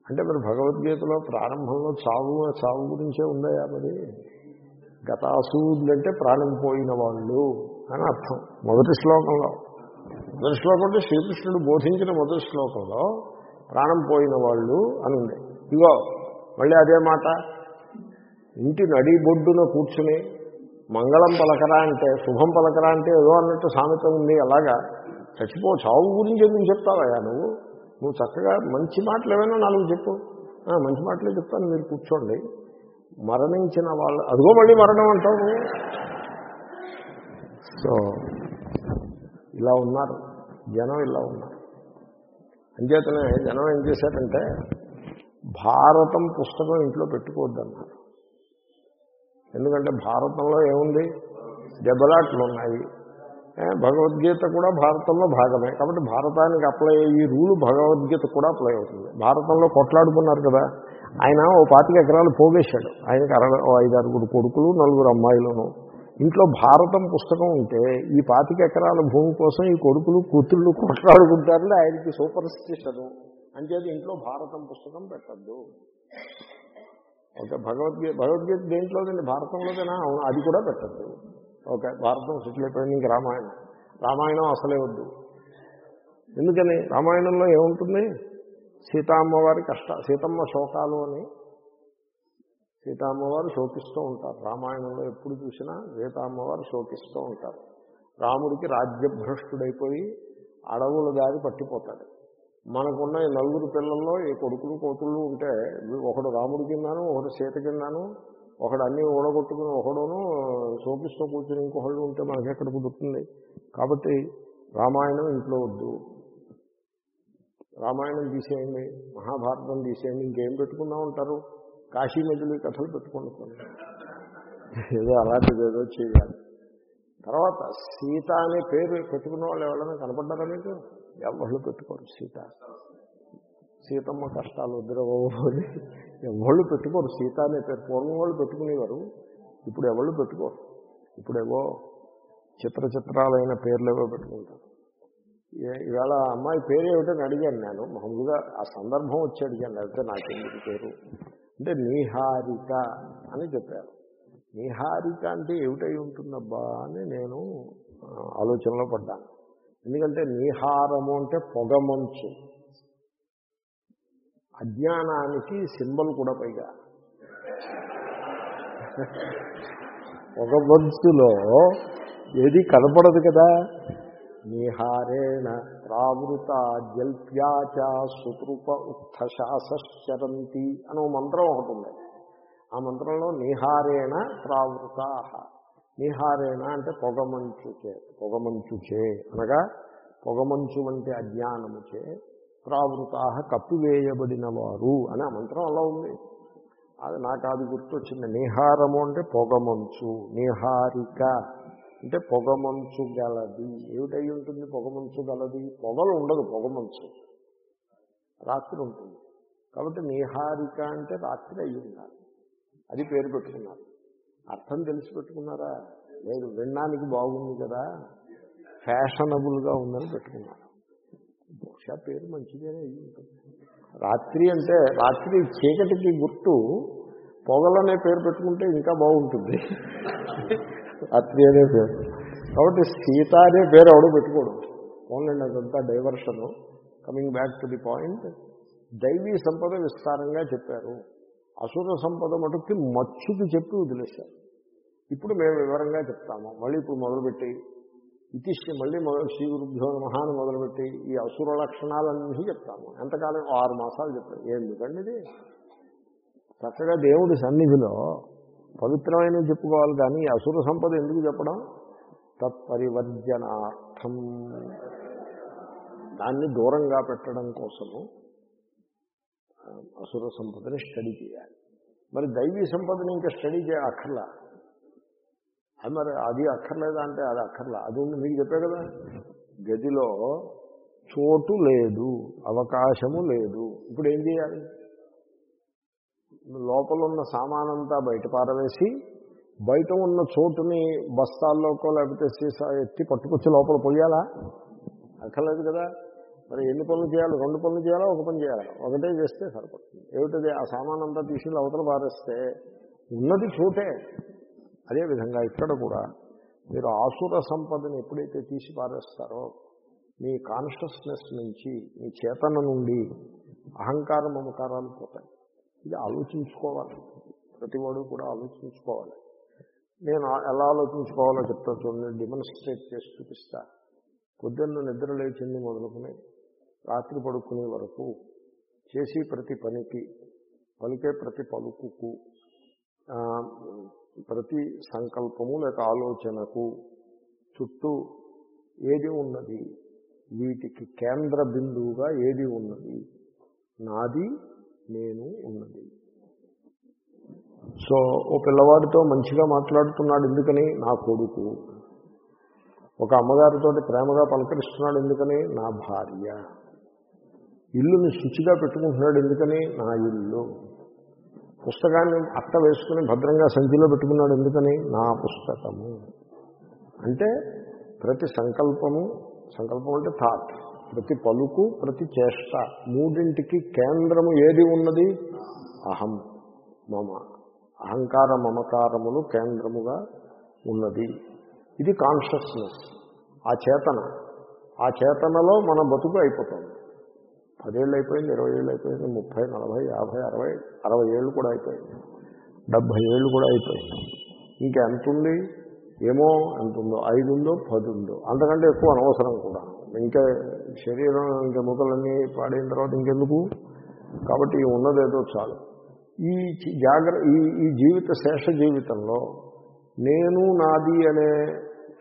అంటే మరి భగవద్గీతలో ప్రారంభంలో చావు చావు గురించే ఉందయా మరి? గతాసూదులంటే ప్రాణం పోయిన వాళ్ళు అని అర్థం. మొదటి శ్లోకంలో. మొదటి శ్లోకం అంటే శ్రీకృష్ణుడు బోధించిన మొదటి శ్లోకంలో ప్రాణం పోయిన వాళ్ళు అని ఉంది. ఇగో మళ్ళీ అదే మాట. ఇంటి నడి బొడ్డున కూర్చుని మంగళం పలకరా అంటే శుభం పలకరా అంటే ఏదో అన్నట్టు సామెత ఉంది. అలాగా చచ్చిపో చావు గురించి ఎందుకు చెప్తావయ్యా నువ్వు? నువ్వు చక్కగా మంచి మాటలు ఏమైనా నాలుగు చెప్పు. మంచి మాటలే చెప్తాను మీరు కూర్చోండి. మరణించిన వాళ్ళు అదిగో మళ్ళీ మరణం అంటావు నువ్వు. సో ఇలా ఉన్నారు. జనం ఇలా ఉన్నారు. అంచేతనే జనం ఏం చేశారంటే భారతం పుస్తకం ఇంట్లో పెట్టుకోవద్దన్నారు. ఎందుకంటే భారతంలో ఏముంది? దెబ్బలాట్లు ఉన్నాయి భగవద్గీత కూడా భారతంలో భాగమే. కాబట్టి భారతానికి అప్లై అయ్యే రూలు భగవద్గీత కూడా అప్లై అవుతుంది. భారతంలో కొట్లాడుకున్నారు కదా. ఆయన ఓ పాతిక ఎకరాలు పోగేశాడు. ఆయనకి అర ఓ ఐదు కొడుకులు నలుగురు అమ్మాయిలను. ఇంట్లో భారతం పుస్తకం ఉంటే ఈ పాతిక ఎకరాల భూమి కోసం ఈ కొడుకులు కూతుళ్ళు కొట్లాడుకుంటారని ఆయనకి సూపర్ స్టిషను. అంచేది ఇంట్లో భారతం పుస్తకం పెట్టద్దు. ఓకే భగవద్గీత భగవద్గీత దేంట్లోదండి? భారతంలోదేనా? అవును అది కూడా పెట్టద్దు. ఓకే భారతం సెటిల్ అయిపోయింది ఇంక రామాయణం. రామాయణం అసలే వద్దు. ఎందుకని? రామాయణంలో ఏముంటుంది? సీతామ్మవారి కష్ట సీతమ్మ శోకాలు అని సీతామ్మవారు శోకిస్తూ ఉంటారు. రామాయణంలో ఎప్పుడు చూసినా సీతామ్మవారు శోకిస్తూ ఉంటారు. రాముడికి రాజ్యభ్రష్టుడైపోయి అడవుల దారి పట్టిపోతాడు. మనకున్న ఈ నలుగురు పిల్లల్లో ఈ కొడుకులు కోతులు ఉంటే ఒకడు రాముడి కిందను ఒకడు సీత కిందను ఒకడు అన్నీ ఊడగొట్టుకుని ఒకడును శోకిస్తూ కూర్చుని ఇంకొకళ్ళు ఉంటే మనకి ఎక్కడ కుదురుతుంది కాబట్టి రామాయణం ఇంట్లో వద్దు. రామాయణం తీసేయండి మహాభారతం తీసేయండి ఇంకేం పెట్టుకుందాం ఉంటారు కాశీ నదులు కథలు పెట్టుకోండి ఏదో అలాంటిది ఏదో చేయాలి. తర్వాత సీత అనే పేరు పెట్టుకున్న వాళ్ళు ఎవరైనా కనపడ్డారా మీకు? ఎవళ్ళు పెట్టుకోరు సీత. సీతమ్మ కష్టాలు వద్దురవ్వని ఎవళ్ళు పెట్టుకోరు. సీత అనే పేరు పూర్వం వాళ్ళు పెట్టుకునేవారు. ఇప్పుడు ఎవళ్ళు పెట్టుకోరు. ఇప్పుడేవో చిత్ర చిత్రాలైన పేర్లు ఏవో పెట్టుకుంటారు. ఇవాళ అమ్మాయి పేరు ఏమిటని అడిగాను నేను. మామూలుగా ఆ సందర్భం వచ్చి అడిగాను. లేకపోతే నాకెందుకు పేరు? అంటే నీహారిక అని చెప్పారు. నీహారిక అంటే ఏమిటై ఉంటుందబ్బా అని నేను ఆలోచనలో పడ్డాను. ఎందుకంటే నీహారము అంటే పొగమంచు. అజ్ఞానానికి సింబల్ కూడా పైగా. పొగమంచులో ఏది కనపడదు కదా. నిహారేణ ప్రావృత జల్ప్యాచ సుతృప ఉత్థశాసరంతి అనో మంత్రం ఒకటి ఉంది. ఆ మంత్రంలో నిహారేణ ప్రావృతా. నిహారేణ అంటే పొగమంచుచే పొగమంచుచే అనగా పొగమంచు వంటి అజ్ఞానముచే ప్రావృతా కప్పివేయబడిన వారు అని ఆ మంత్రం అలా ఉంది. అది నాకు అది గుర్తొచ్చింది. నిహారము అంటే పొగమంచు నిహారిక. అంటే పొగమంచు గలది. ఏమిటై ఉంటుంది పొగమంచు గలది? పొగలు ఉండదు పొగమంచు రాత్రి ఉంటుంది. కాబట్టి నీహారిక అంటే రాత్రి అయ్యి ఉండాలి. అది పేరు పెట్టుకున్నారు. అర్థం తెలిసి పెట్టుకున్నారా? లేదు వినడానికి బాగుంది కదా. ఫ్యాషనబుల్గా ఉందని పెట్టుకున్నారు. బహుశా పేరు మంచిదేనే అయ్యి ఉంటుంది. రాత్రి అంటే రాత్రి చీకటికి గుర్తు పొగలనే పేరు పెట్టుకుంటే ఇంకా బాగుంటుంది. రాత్రి అనే పేరు. కాబట్టి సీత అనే పేరు ఎవడు పెట్టుకోడు. ఓన్లండి అదంతా diversion coming back to the point దైవీ సంపద విస్తారంగా చెప్పారు. అసుర సంపద మటుకి మచ్చుకి చెప్పి వదిలేశారు. ఇప్పుడు మేము వివరంగా చెప్తాము. మళ్ళీ ఇప్పుడు మొదలుపెట్టి ఇతిశ్రీ మళ్ళీ మొదలు శ్రీ గురుభ్యో మహాన్ని మొదలుపెట్టి ఈ అసుర లక్షణాలన్నీ చెప్తాము. ఎంతకాలం? ఆరు మాసాలు చెప్తాం ఎందుకండి ఇది? చక్కగా దేవుడి సన్నిధిలో పవిత్రమైనవి చెప్పుకోవాలి కానీ అసుర సంపద ఎందుకు చెప్పడం? తత్పరివర్జనార్థం. దాన్ని దూరంగా పెట్టడం కోసము అసుర సంపదని స్టడీ చేయాలి. మరి దైవీ సంపదని ఇంకా స్టడీ చేయ అక్కర్లా. అది మరి అది అక్కర్లేదా అంటే అది అక్కర్లా. అది మీకు చెప్పే కదా గదిలో చోటు లేదు అవకాశము లేదు. ఇప్పుడు ఏం చేయాలి? లోపల ఉన్న సామానంతా బయట పారవేసి బయట ఉన్న చోటుని బస్తాల్లోకో లేకపోతే సీసా ఎత్తి పట్టుకొచ్చి లోపల పోయాలా అక్కర్లేదు కదా. మరి ఎన్ని పనులు చేయాలి? రెండు పనులు చేయాలా? ఒక పని చేయాలా? ఒకటే చేస్తే సరిపడుతుంది. ఏమిటది? ఆ సామాన్ అంతా తీసి అవతల పారేస్తే ఉన్నది చోటే. అదేవిధంగా ఇక్కడ కూడా మీరు ఆసుర సంపదని ఎప్పుడైతే తీసి పారేస్తారో మీ కాన్షియస్నెస్ నుంచి మీ చేతన నుండి అహంకార మమకారాలు పోతాయి. ఇది ఆలోచించుకోవాలి. ప్రతివాడు కూడా ఆలోచించుకోవాలి. నేను ఎలా ఆలోచించుకోవాలో చెప్తా చూడండి. డెమోన్స్ట్రేట్ చేసి చూపిస్తా. పొద్దున్న నిద్ర లేచింది మొదలుకుని రాత్రి పడుకునే వరకు చేసి ప్రతి పనికి పలికే ప్రతి పలుకుకు ప్రతి సంకల్పము లేక ఆలోచనకు చుట్టూ ఏది ఉన్నది? వీటికి కేంద్ర బిందువుగా ఏది ఉన్నది? నాది నేను ఉన్నది. సో ఓ పిల్లవాడితో మంచిగా మాట్లాడుతున్నాడు ఎందుకని? నా కొడుకు. ఒక అమ్మగారితో ప్రేమగా పలకరిస్తున్నాడు ఎందుకని? నా భార్య. ఇల్లుని శుచిగా పెట్టుకుంటున్నాడు ఎందుకని? నా ఇల్లు. పుస్తకాన్ని అట్ట వేసుకుని భద్రంగా సంచిలో పెట్టుకున్నాడు ఎందుకని? నా పుస్తకము. అంటే ప్రతి సంకల్పము సంకల్పం అంటే థాట్. ప్రతి పలుకు ప్రతి చేష్ట. మూడింటికి కేంద్రము ఏది ఉన్నది? అహం. మమ. అహంకార మమకారములు కేంద్రముగా ఉన్నది. ఇది కాన్షియస్నెస్. ఆ చేతన. ఆ చేతనలో మన బతుకు అయిపోతుంది. పదేళ్ళు అయిపోయింది ఇరవై ఏళ్ళు అయిపోయింది ముప్పై నలభై యాభై అరవై అరవై ఏళ్ళు కూడా అయిపోయింది. డెబ్భై ఏళ్ళు కూడా అయిపోయింది. ఇంకెంతుంది ఎంత ఉంది? ఏమో ఎంత ఉందో? ఐదు ఉందో? పది ఉందో? అంతకంటే ఎక్కువ అనవసరం కూడా. ఇంకా శరీరం ఇంకా ముఖలన్నీ పాడైన తర్వాత ఇంకెందుకు? కాబట్టి ఉన్నదేదో చాలు. ఈ జాగ్ర ఈ ఈ జీవిత శేష జీవితంలో నేను నాది అనే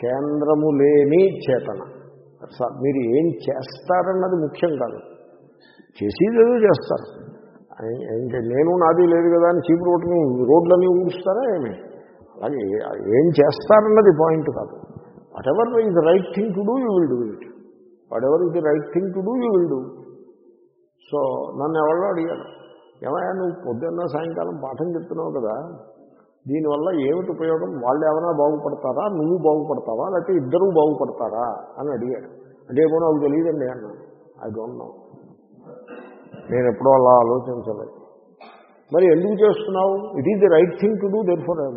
కేంద్రము లేని చేతన. మీరు ఏం చేస్తారన్నది ముఖ్యం కాదు. చేసేదేదో చేస్తారు. ఇంకా నేను నాది లేదు కదా అని చీపు కొట్టుకుని రోడ్లన్నీ ఊడుస్తారా ఏమి? అలాగే ఏం చేస్తారన్నది పాయింట్ కాదు. Whatever is right thing to do you will do it whatever right thing to do you will do. So నన్ను ఎవరో అడిగారు. ఏమయ్యా నువ్వు పొద్దున్న సాయంకాలం పాఠం చెప్తున్నావు కదా దీనివల్ల ఏమిటి ఉపయోగం? వాళ్ళు ఏమైనా బాగుపడతారా? నువ్వు బాగుపడతావా? లేకపోతే ఇద్దరూ బాగుపడతారా? అని అడిగాడు. అంటే ఏమో నాకు తెలియదండి అన్నాను ఐ డోంట్ నో నేను ఎప్పుడో అలా ఆలోచించలేదు. మరి ఎందుకు చేస్తున్నావు? It is the right thing to do therefore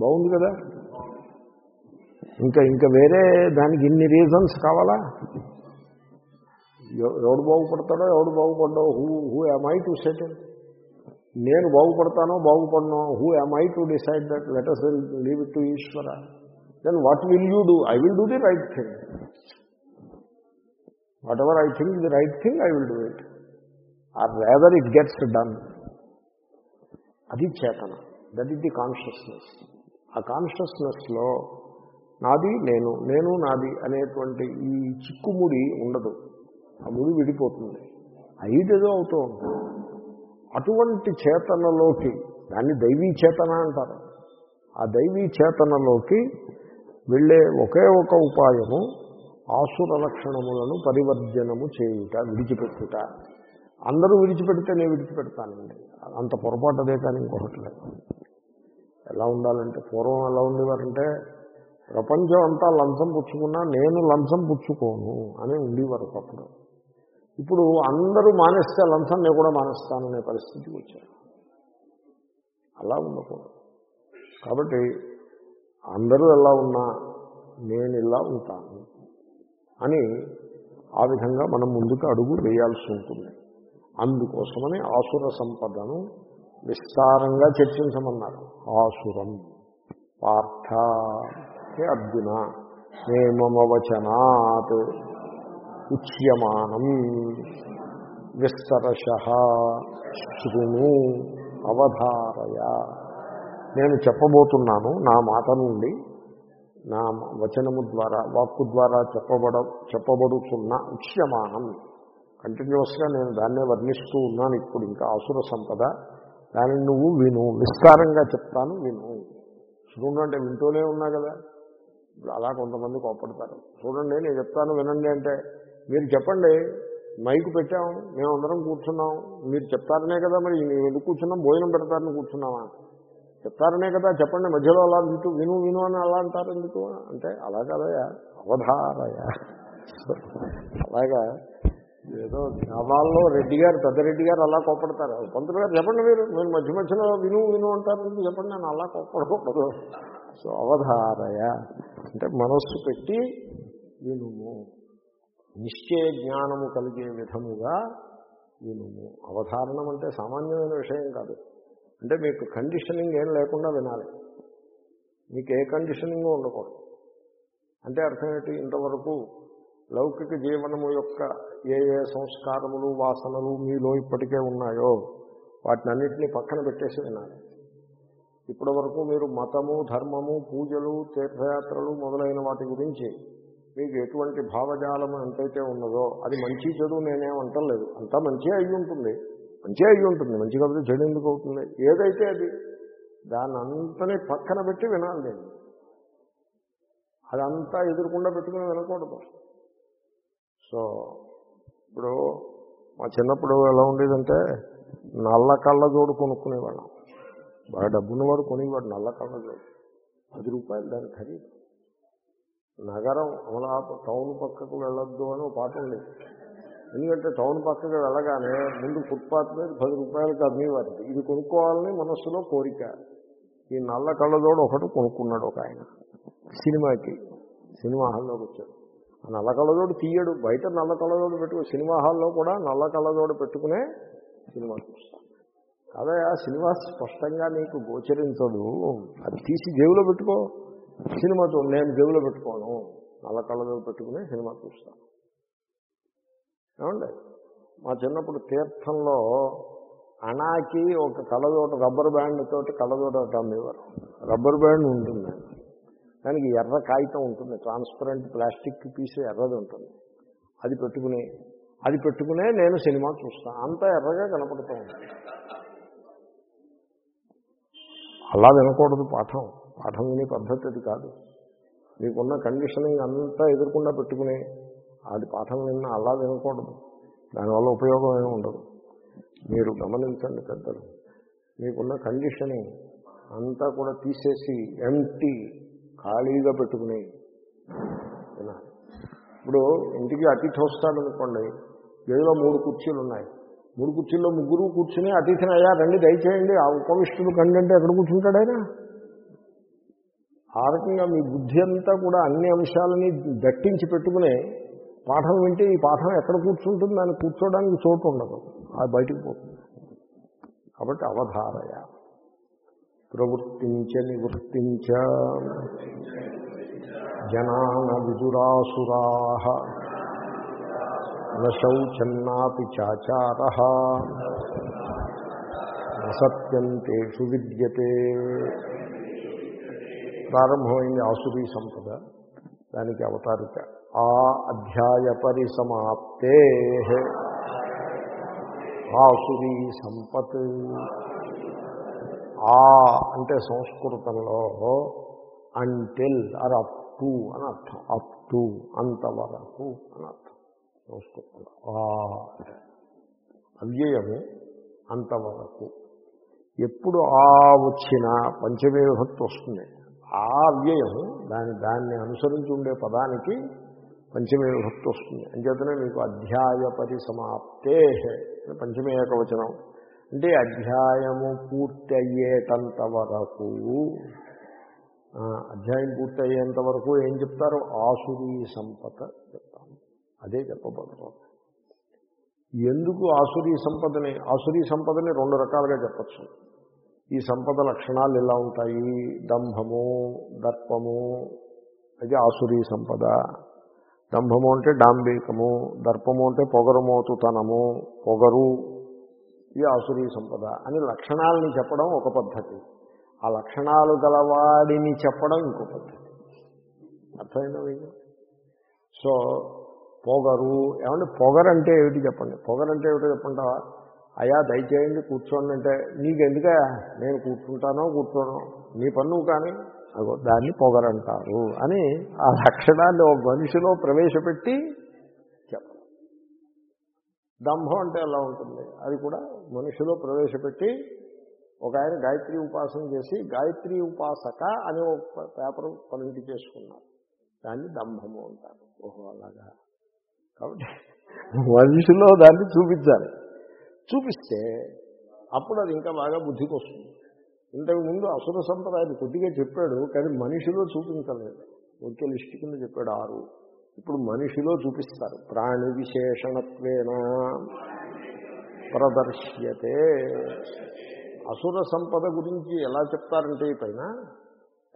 బాగుంది కదా? ఇంకా ఇంకా వేరే దానికి ఇన్ని రీజన్స్ కావాలా? ఎవడు బాగుపడతాడో ఎవడు బాగుపడ్డావు who who am I to settle నేను బాగుపడతానో బాగుపడనో who am I to decide that letters leave it to Ishwara. Then what will you do I will do the right thing whatever I think the right thing I will do it or rather it gets done అది చేతన. దట్ ఇస్ ది కాన్షియస్నెస్ ఆ కాన్షియస్నెస్లో నాది నేను నేను నాది అనేటువంటి ఈ చిక్కుముడి ఉండదు. ఆ ముడి విడిపోతుంది. ఐదేదో అవుతూ ఉంటుంది. అటువంటి చేతనలోకి దాన్ని దైవీ చేతన అంటారు. ఆ దైవీ చేతనలోకి వెళ్ళే ఒకే ఒక ఉపాయము ఆసుర లక్షణములను పరివర్జనము చేయుట విడిచిపెట్టుట. అందరూ విడిచిపెడితే నేను విడిచిపెడతానండి. అంత పొరపాటు అదే కానీ ఇంకొకటి లేదు. ఎలా ఉండాలంటే పూర్వం ఎలా ఉండేవారంటే ప్రపంచం అంతా లంచం పుచ్చుకున్నా నేను లంచం పుచ్చుకోను అని ఉండేవారు ఒకప్పుడు ఇప్పుడు అందరూ మానేస్తే లంచం నేను కూడా మానేస్తాననే పరిస్థితికి వచ్చారు. అలా ఉండకూడదు. కాబట్టి అందరూ ఎలా ఉన్నా నేను ఇలా ఉంటాను అని ఆ విధంగా మనం ముందుకు అడుగు వేయాల్సి ఉంటుంది. అందుకోసమని ఆసుర సంపదను విస్తారంగా చర్చించమన్నారు. ఆసురం పార్థ హే అర్జున నేమవచనాత్ ఉచ్యమానం. విస్తరశ. శృణు అవధారయ. నేను చెప్పబోతున్నాను నా మాట నుండి. నా వచనము ద్వారా వాక్కు ద్వారా చెప్పబడ చెప్పబడుతున్న ఉచ్యమానం. కంటిన్యూస్గా నేను దాన్నే వర్ణిస్తూ ఉన్నాను ఇప్పుడు ఇంకా అసుర సంపద. దానిని నువ్వు విను. విస్తారంగా చెప్తాను విను. శృణు అంటే వింటూనే ఉన్నా కదా. అలా కొంతమంది కోపడతారు చూడండి నేను చెప్తాను వినండి అంటే మీరు చెప్పండి మైకు పెట్టాం మేము అందరం కూర్చున్నాం మీరు చెప్తారనే కదా మరి ఎందుకు కూర్చున్నాం భోజనం పెడతారని కూర్చున్నామా? చెప్తారనే కదా చెప్పండి మధ్యలో అలా వింటూ విను విను అని అలా అంటారు ఎందుకు? అంటే అలా కదయా అవధారయ అలాగా ఏదో గ్రామాల్లో రెడ్డి గారు పెద్ద రెడ్డి గారు అలా కోపడతారు. పంతులు గారు చెప్పండి మీరు మీరు మధ్య మధ్యలో విను విను అంటారు చెప్పండి నేను అలా కోపడకూడదు. సో అవధారయ అంటే మనస్సు పెట్టి వినుము. నిశ్చయ జ్ఞానము కలిగే విధముగా వినుము. అవధారణం అంటే సామాన్యమైన విషయం కాదు. అంటే మీకు కండిషనింగ్ ఏం లేకుండా వినాలి. మీకు ఏ కండిషనింగ్ ఉండకూడదు. అంటే అర్థం ఏంటి? ఇంతవరకు లౌకిక జీవనము యొక్క ఏ ఏ సంస్కారములు వాసనలు మీలో ఇప్పటికే ఉన్నాయో వాటిని అన్నింటినీ పక్కన పెట్టేసి వినాలి. ఇప్పటి వరకు మీరు మతము ధర్మము పూజలు తీర్థయాత్రలు మొదలైన వాటి గురించి మీకు ఎటువంటి భావజాలము ఎంతైతే ఉన్నదో అది మంచి చెడు నేనేమంటలేదు అంతా మంచి అయి ఉంటుంది. మంచి అయి ఉంటుంది. మంచి కాబట్టి చెడు ఎందుకు అవుతుంది? ఏదైతే అది దాన్ని అంతనే పక్కన పెట్టి వినాలి నేను. అదంతా ఎదురుకుండా పెట్టుకుని వినకూడదు. సో ఇప్పుడు మా చిన్నప్పుడు ఎలా ఉండేదంటే నల్ల కళ్ళజోడు కొనుక్కునేవాళ్ళం. బాగా డబ్బున్న వాడు కొనేవాడు నల్ల కళ్ళజోడు పది రూపాయలు దాని ఖరీదు. నగరం అమలా టౌన్ పక్కకు వెళ్ళొద్దు అని ఒక పాట ఉండేది ఎందుకంటే టౌన్ పక్కకు వెళ్ళగానే ముందు ఫుట్పాత్ మీద పది రూపాయలకి అమ్మేవారు ఇది కొనుక్కోవాలని మనస్సులో కోరిక. ఈ నల్ల కళ్ళజోడు ఒకటి కొనుక్కున్నాడు ఒక ఆయన. సినిమాకి సినిమా హాల్లోకి వచ్చాడు. ఆ నల్ల కళ్ళజోడు తీయడు. బయట నల్ల కళ్ళజోడు పెట్టుకు సినిమా హాల్లో కూడా నల్ల కళ్ళజోడు పెట్టుకునే సినిమా చూస్తాను. అదే ఆ సినిమా స్పష్టంగా నీకు గోచరించదు. అది తీసి జేబులో పెట్టుకో. సినిమా చూ నేను జేబులో పెట్టుకోను. నల్ల కళ్ళజోడు పెట్టుకునే సినిమా చూస్తాను. ఏమండి? మా చిన్నప్పుడు తీర్థంలో అనాకి ఒక కళ్ళజోట రబ్బర్ బ్యాండ్ తోటి కళ్ళజోట అమ్మేవారు రబ్బర్ బ్యాండ్ ఉంటుంది. దానికి ఎర్ర కాగితం ఉంటుంది. ట్రాన్స్పరెంట్ ప్లాస్టిక్ పీస్ ఎర్రది ఉంటుంది. అది పెట్టుకుని అది పెట్టుకునే నేను సినిమా చూస్తాను అంతా ఎర్రగా కనపడుతూ ఉంటుంది అలా వినకూడదు పాఠం. పాఠం వినే పద్ధతి అది కాదు. మీకున్న కండిషనింగ్ అంతా ఎదురకుండా పెట్టుకుని అది పాఠం విన్న అలా వినకూడదు. దానివల్ల ఉపయోగం ఏమి ఉండదు. మీరు గమనించండి పెద్దలు. మీకున్న కండిషనింగ్ అంతా కూడా తీసేసి ఎంటీ ఖాళీగా పెట్టుకుని ఇప్పుడు ఇంటికి అతిథి వస్తాడనుకోండి ఏదో మూడు కుర్చీలు ఉన్నాయి. మూడు కుర్చీల్లో ముగ్గురు కూర్చుని అతిథిని అయ్యా రండి దయచేయండి ఆ ఉపవిష్ణుడు కండి అంటే ఎక్కడ కూర్చుంటాడు ఆయన? ఆ రకంగా మీ బుద్ధి అంతా కూడా అన్ని అంశాలని దట్టించి పెట్టుకుని పాఠం వింటే ఈ పాఠం ఎక్కడ కూర్చుంటుంది? దాన్ని కూర్చోడానికి చోటు ఉండదు. అది బయటికి పోతుంది. కాబట్టి అవధారయ ప్రవృత్తించ నివృత్తించ జనాన విదురాసురా నౌచన్నాపి చాచార నసత్యం తేషు విద్యతే ప్రారంభమైంది ఆసురీ సంపద దానికి అవతారిక. ఆ అధ్యాయ పరిసమాప్తే. ఆసురీ సంపత్. ఆ అంటే సంస్కృతంలో అంటిల్ ఆర్ అప్ టు అని అర్థం. అప్ టు అంతవరకు అని అర్థం. సంస్కృతంలో ఆ అవ్యయము అంతవరకు. ఎప్పుడు ఆ వచ్చినా పంచమీ విభక్తి వస్తుంది. ఆ అవ్యయము దాని దాన్ని అనుసరించి ఉండే పదానికి పంచమే విభక్తి వస్తుంది. అంచేతనే మీకు అధ్యాయ పరిసమాప్తే అని పంచమే ఏకవచనం అంటే అధ్యాయము పూర్తి అయ్యేటంత వరకు అధ్యాయం పూర్తి అయ్యేంత వరకు ఏం చెప్తారు? ఆసురీ సంపద చెప్తాము అదే చెప్పబడుతుంది ఎందుకు ఆసురీ సంపదని? ఆసురీ సంపదని రెండు రకాలుగా చెప్పచ్చు. ఈ సంపద లక్షణాలు ఎలా ఉంటాయి? దంభము దర్పము అది ఆసురీ సంపద. దంభము అంటే డాంబికము దర్పము అంటే పొగరుమోతుతనము పొగరు ఇది ఆసురీ సంపద అని లక్షణాలని చెప్పడం ఒక పద్ధతి. ఆ లక్షణాలు గలవాడిని చెప్పడం ఇంకో పద్ధతి. అర్థమైనా మీకు? సో పొగరు ఏమంటే పొగరంటే ఏమిటి చెప్పండి? పొగరంటే ఏమిటో చెప్పంటావా? అయా దయచేయండి కూర్చోండి అంటే నీకెందుక? నేను కూర్చుంటానో కూర్చోను? నీ పన్ను కానీ? అగో దాన్ని పొగరంటారు అని ఆ లక్షణాన్ని ఓ మనిషిలో ప్రవేశపెట్టి దంభం అంటే ఎలా ఉంటుంది. అది కూడా మనిషిలో ప్రవేశపెట్టి ఒక ఆయన గాయత్రి ఉపాసన చేసి గాయత్రి ఉపాసక అని ఒక పేపర్ పలింటి చేసుకున్నారు. దాన్ని దంభము అంటారు. ఓహో అలాగా. కాబట్టి మనిషిలో దాన్ని చూపించాలి. చూపిస్తే అప్పుడు అది ఇంకా బాగా బుద్ధికి వస్తుంది. ఇంతకుముందు అసుర సంప్రదాయం కొద్దిగా చెప్పాడు కానీ మనిషిలో చూపించలేదు. ఒకే లిస్ట్ కింద చెప్పాడు ఆరు. ఇప్పుడు మనిషిలో చూపిస్తారు. ప్రాణి విశేషణత్వేన ప్రదర్శ్యతే. అసుర సంపద గురించి ఎలా చెప్తారంటే పైన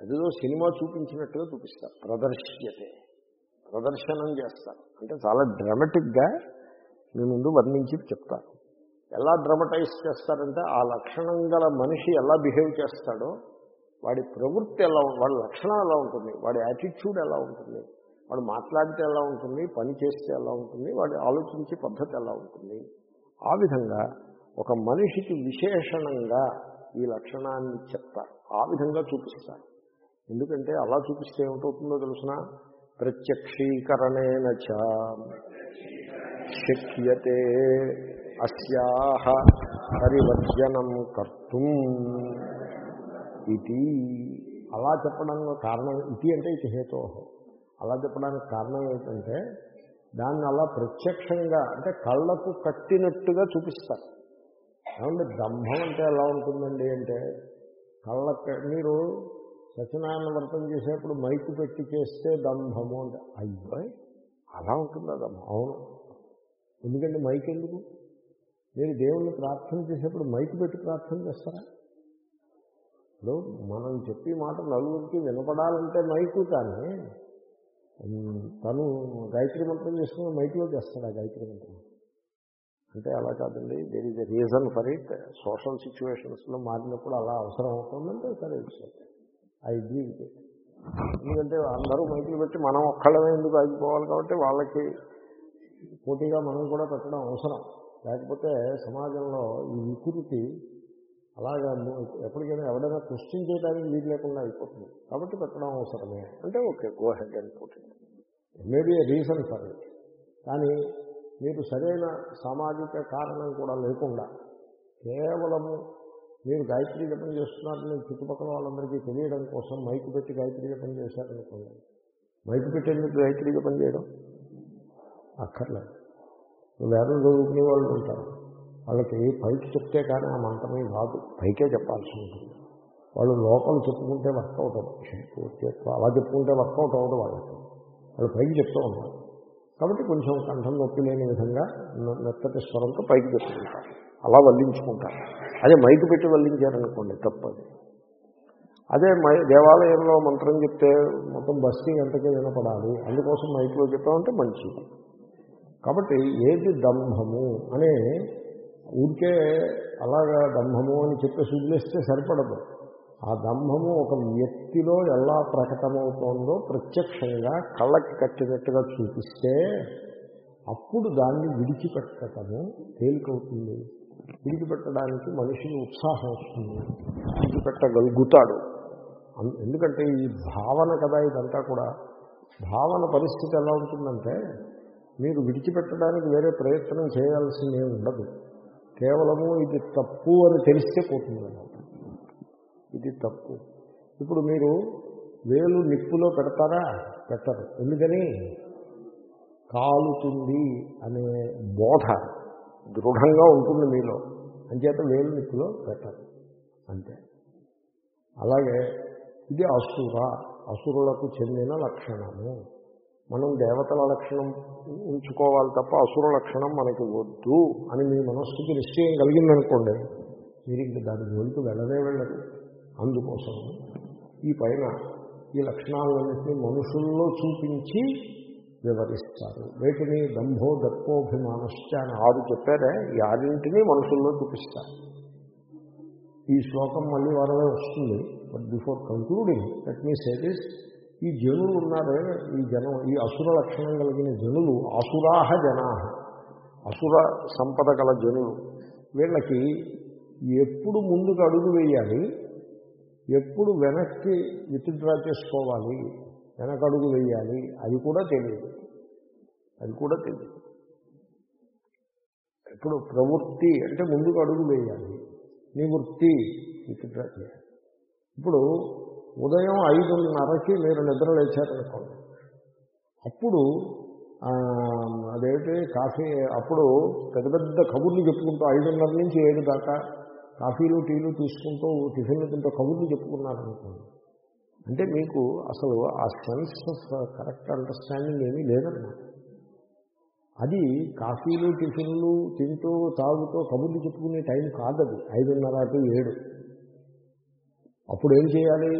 అదిలో సినిమా చూపించినట్టుగా చూపిస్తారు. ప్రదర్శ్యతే. ప్రదర్శనం చేస్తారు. అంటే చాలా డ్రామాటిక్గా మీ ముందు వర్ణించి చెప్తారు. ఎలా డ్రమటైజ్ చేస్తారంటే ఆ లక్షణం గల మనిషి ఎలా బిహేవ్ చేస్తాడో వాడి ప్రవృత్తి ఎలా వాడి లక్షణం ఎలా ఉంటుంది వాడి యాటిట్యూడ్ ఎలా ఉంటుంది వాడు మాట్లాడితే ఎలా ఉంటుంది పని చేస్తే ఎలా ఉంటుంది వాడు ఆలోచించే పద్ధతి ఎలా ఉంటుంది. ఆ విధంగా ఒక మనిషికి విశేషణంగా ఈ లక్షణాన్ని చెప్తారు ఆ విధంగా చూపిస్తారు ఎందుకంటే అలా చూపిస్తే ఏమిటవుతుందో తెలుసిన? ప్రత్యక్షీకరణేన చ శక్యతే అస్యాహ పరివర్జనం కర్తం ఇది అలా చెప్పడంలో కారణం ఇది అంటే ఇది హేతో. అలా చెప్పడానికి కారణం ఏంటంటే దాన్ని అలా ప్రత్యక్షంగా అంటే కళ్ళకు కట్టినట్టుగా చూపిస్తారు. ఏమంటే దంభం అంటే ఎలా ఉంటుందండి అంటే కళ్ళ మీరు సత్యనారాయణ వ్రతం చేసేప్పుడు మైకు పెట్టి చేస్తే దంభము అంటే అయ్యో అలా ఉంటుందా దంభం అవును. ఎందుకంటే మైక్ ఎందుకు? మీరు దేవుణ్ణి ప్రార్థన చేసేప్పుడు మైకు పెట్టి ప్రార్థన చేస్తారా? ఇప్పుడు మనం చెప్పి మాట నలుగురికి వినపడాలంటే మైకు కానీ తను గాయత్రి మంత్రం చేసుకుని మైకులో చేస్తాడు ఆ గాయత్రి మంత్రం. అంటే అలా కాదండి there is a reason for it social సిచ్యువేషన్స్లో మారినప్పుడు అలా అవసరం అవుతుందంటే సరే ఐ డీ ఎందుకంటే అందరూ మైకులు పెట్టి మనం ఒక్కళ్ళమే ఎందుకు ఆగిపోవాలి కాబట్టి వాళ్ళకి పోటీగా మనం కూడా పెట్టడం అవసరం. లేకపోతే సమాజంలో ఈ వికృతి అలాగా ఎప్పటికైనా ఎవడైనా క్వశ్చన్ చేయడానికి వీలు లేకుండా అయిపోతుంది. కాబట్టి పెట్టడం అవసరమే. అంటే okay go ahead and put maybe a reason for it కానీ మీరు సరైన సామాజిక కారణం కూడా లేకుండా కేవలము మీరు గాయత్రి జపం చేస్తున్నారని చుట్టుపక్కల వాళ్ళందరికీ తెలియడం కోసం మైకు పెట్టి గాయత్రి జపం చేశారనుకోండి. మైకు పెట్టేందుకు గాయత్రి జపం చేయడం? అక్కర్లేదు. వేదం చదువుకునే వాళ్ళు ఉంటారు. వాళ్ళకి పైకి చెప్తే కానీ ఆ మంత్రమే కాదు పైకే చెప్పాల్సి ఉంటుంది. వాళ్ళు లోపల చెప్పుకుంటే వర్కౌట్ అవుతుంది అలా చెప్పుకుంటే వర్కౌట్ అవ్వదు వాళ్ళకి. వాళ్ళు పైకి చెప్తూ ఉంటారు. కాబట్టి కొంచెం కంఠం నొప్పి లేని విధంగా మెత్తటి స్వరంతో పైకి చెప్పుకుంటారు. అలా వల్లించుకుంటారు. అదే మైకు పెట్టి వల్లించారనుకోండి తప్పది. అదే మై దేవాలయంలో మంత్రం చెప్తే మొత్తం బస్సింగ్ ఎంతకే వినపడాలి. అందుకోసం మైకులో చెప్పామంటే మంచిది. కాబట్టి ఏది దంభము అనే ఊరికే అలాగా దంభము అని చెప్పేసి వదిలేస్తే సరిపడదు. ఆ దంభము ఒక వ్యక్తిలో ఎలా ప్రకటమవుతోందో ప్రత్యక్షంగా కళ్ళకి కట్టినట్టుగా చూపిస్తే అప్పుడు దాన్ని విడిచిపెట్టడము తేలికవుతుంది. విడిచిపెట్టడానికి మనిషికి ఉత్సాహం వస్తుంది. విడిచిపెట్టగలుగుతాడు. అన్- ఎందుకంటే ఈ భావన కదా ఇదంతా కూడా. భావన పరిస్థితి ఎలా ఉంటుందంటే మీరు విడిచిపెట్టడానికి వేరే ప్రయత్నం చేయాల్సిందే ఉండదు. కేవలము ఇది తప్పు అని తెలిస్తే పోతుంది అన్నమాట. ఇది తప్పు. ఇప్పుడు మీరు వేలు నిప్పులో పెడతారా? పెట్టరు. ఎందుకని? కాలుతుంది అనే బోధ దృఢంగా ఉంటుంది మీలో. అంచేత వేలు నిప్పులో పెట్టరు. అంతే. అలాగే ఇది అసుర. అసురులకు చెందిన లక్షణము. మనం దేవతల లక్షణం ఉంచుకోవాలి తప్ప అసుర లక్షణం మనకి వద్దు అని మీ మనస్సుకి నిశ్చయం కలిగిందనుకోండి మీరు ఇంక దాని జోలికి వెళ్ళనే వెళ్ళదు అందుకోసం ఈ పైన ఈ లక్షణాలన్నింటినీ మనుషుల్లో చూపించి వివరిస్తారు. వీటిని దంభో దర్పోభిమానశ్చ అని ఆరు చెప్పారే ఈ ఆరింటిని మనుషుల్లో చూపిస్తారు. ఈ శ్లోకం మళ్ళీ వారమే వస్తుంది. But before concluding that means say is ఈ జనులు ఉన్నారే ఈ జనం ఈ అసుర లక్షణం కలిగిన జనులు అసురాహ జనా అసుర సంపద గల జనులు. వీళ్ళకి ఎప్పుడు ముందుకు అడుగు వేయాలి ఎప్పుడు వెనక్కి విత్డ్రా చేసుకోవాలి వెనక అడుగు వేయాలి అది కూడా తెలియదు. అది కూడా తెలియదు. ఇప్పుడు ప్రవృత్తి అంటే ముందుకు అడుగు వేయాలి నివృత్తి విత్డ్రా చేయాలి. ఇప్పుడు ఉదయం ఐదున్నరకి మీరు నిద్ర లేచారనుకోండి. అప్పుడు అదేంటి కాఫీ అప్పుడు పెద్ద పెద్ద కబుర్లు చెప్పుకుంటూ ఐదున్నర నుంచి ఏడు దాకా కాఫీలు టీలు తీసుకుంటూ టిఫిన్లు తింటూ కబుర్లు చెప్పుకున్నారనుకోండి. అంటే మీకు అసలు ఆ సెన్స్ ఆఫ్ కరెక్ట్ అండర్స్టాండింగ్ ఏమీ లేదన్నమాట. అది కాఫీలు టిఫిన్లు తింటూ తాగుతూ కబుర్లు చెప్పుకునే టైం కాదది. ఐదున్నర టు ఏడు. అప్పుడు ఏం చేయాలి?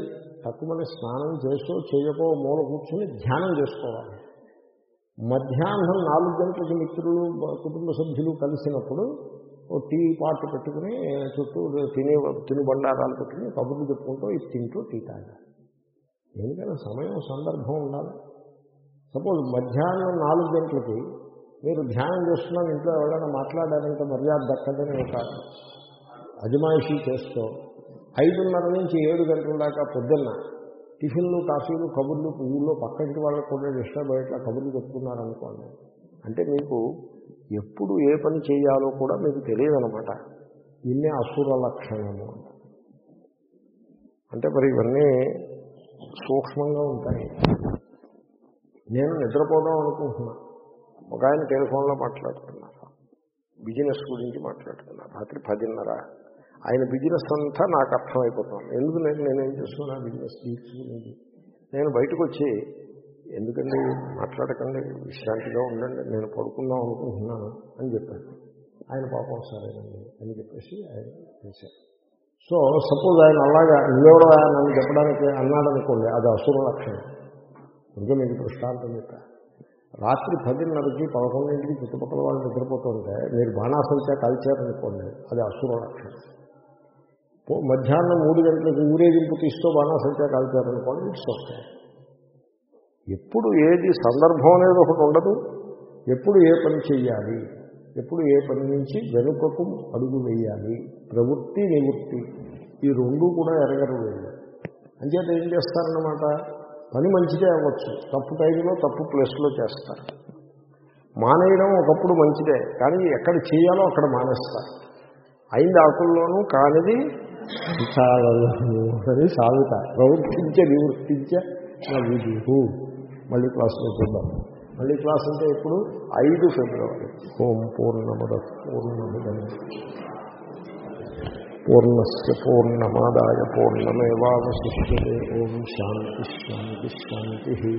తక్కువని స్నానం చేస్తూ చేయకో మూల కూర్చొని ధ్యానం చేసుకోవాలి. మధ్యాహ్నం నాలుగు గంటలకి మిత్రులు కుటుంబ సభ్యులు కలిసినప్పుడు ఓ టీ పాటు పెట్టుకుని చుట్టూ తినే తినుబండారాలు పెట్టుకుని కబుర్లు చెప్పుకుంటూ ఇది తింటూ టీ తాగాలి. ఎందుకైనా సమయం సందర్భం ఉండాలి. సపోజ్ మధ్యాహ్నం నాలుగు గంటలకి మీరు ధ్యానం చేస్తున్నాను ఇంట్లో ఎవరైనా మాట్లాడారంటే మర్యాద దక్కదని ఒక అజమాయిషీ చేస్తూ ఐదున్నర నుంచి ఏడు గంటల దాకా పొద్దున్న టిఫిన్లు కాఫీలు కబుర్లు ఊళ్ళో పక్కింటి వాళ్ళకు కూడా డిస్టర్బ్ అయ్యేట్లా కబుర్లు చెప్పుకున్నారనుకోండి అంటే మీకు ఎప్పుడు ఏ పని చేయాలో కూడా మీకు తెలియదనమాట. ఇన్నే అసుర లక్షణము అంటే మరి ఇవన్నీ సూక్ష్మంగా ఉంటాయి. నేను నిద్రపోదాం అనుకుంటున్నా. ఒక ఆయన టెలిఫోన్లో మాట్లాడుతున్నారు. బిజినెస్ గురించి మాట్లాడుతున్నారు. రాత్రి పదిన్నర ఆయన బిజినెస్ అంతా నాకు అర్థమైపోతున్నాను ఎందుకు నేను నేనేం చేస్తున్నా బిజినెస్? డీల్స్ గురించి నేను బయటకు వచ్చి ఎందుకండి మాట్లాడకండి విశ్రాంతిగా ఉండండి నేను పడుకుందాం అనుకుంటున్నాను అని చెప్పాను ఆయన పాపం సరేనండి అని చెప్పేసి ఆయన చేశారు. సో సపోజ్ ఆయన అలాగా నువ్వెవడో నన్ను చెప్పడానికి అన్నాడనుకోండి అది అసుర లక్షణం. ఇంకా మీకు దృష్టాంతం చెప్పా. రాత్రి పదిన్నరకి పదకొండింటికి చుట్టుపక్కల వాళ్ళు నిద్రపోతుంటే మీరు బాణాసంచా కాల్చారనుకోండి అది అసుర లక్షణం. మధ్యాహ్నం మూడు గంటలకు ఊరేగింపు తీస్తూ బాణాసంచా కాల్చారనుకోండి ఇట్స్ ఓకే. ఎప్పుడు ఏది సందర్భం అనేది ఒకటి ఉండదు. ఎప్పుడు ఏ పని చేయాలి ఎప్పుడు ఏ పని నుంచి వెనుకకు అడుగు వేయాలి? ప్రవృత్తి నివృత్తి. ఈ రెండు కూడా ఎరగరు వీళ్ళు. అంచేత ఏం చేస్తారన్నమాట? పని మంచిదే అవ్వచ్చు. తప్పు టైంలో తప్పు ప్లేస్లో చేస్తారు. మానేయడం ఒకప్పుడు మంచిదే కానీ ఎక్కడ చేయాలో అక్కడ మానేస్తారు. అయింది ఆకుల్లోనూ కానిది చాలలోనూ అని సాగుతా. ప్రవర్తించే నివృత్తించే విధు. మళ్ళీ క్లాసులో చూద్దాం మళ్ళీ క్లాస్ అంటే ఇప్పుడు ఐదు ఫిబ్రవరి. ఓం పూర్ణముద పూర్ణముదం పూర్ణస్ పూర్ణమాదాయ పూర్ణమేవాశిష్యే ఓం శాంతి శాంతి శాంతి.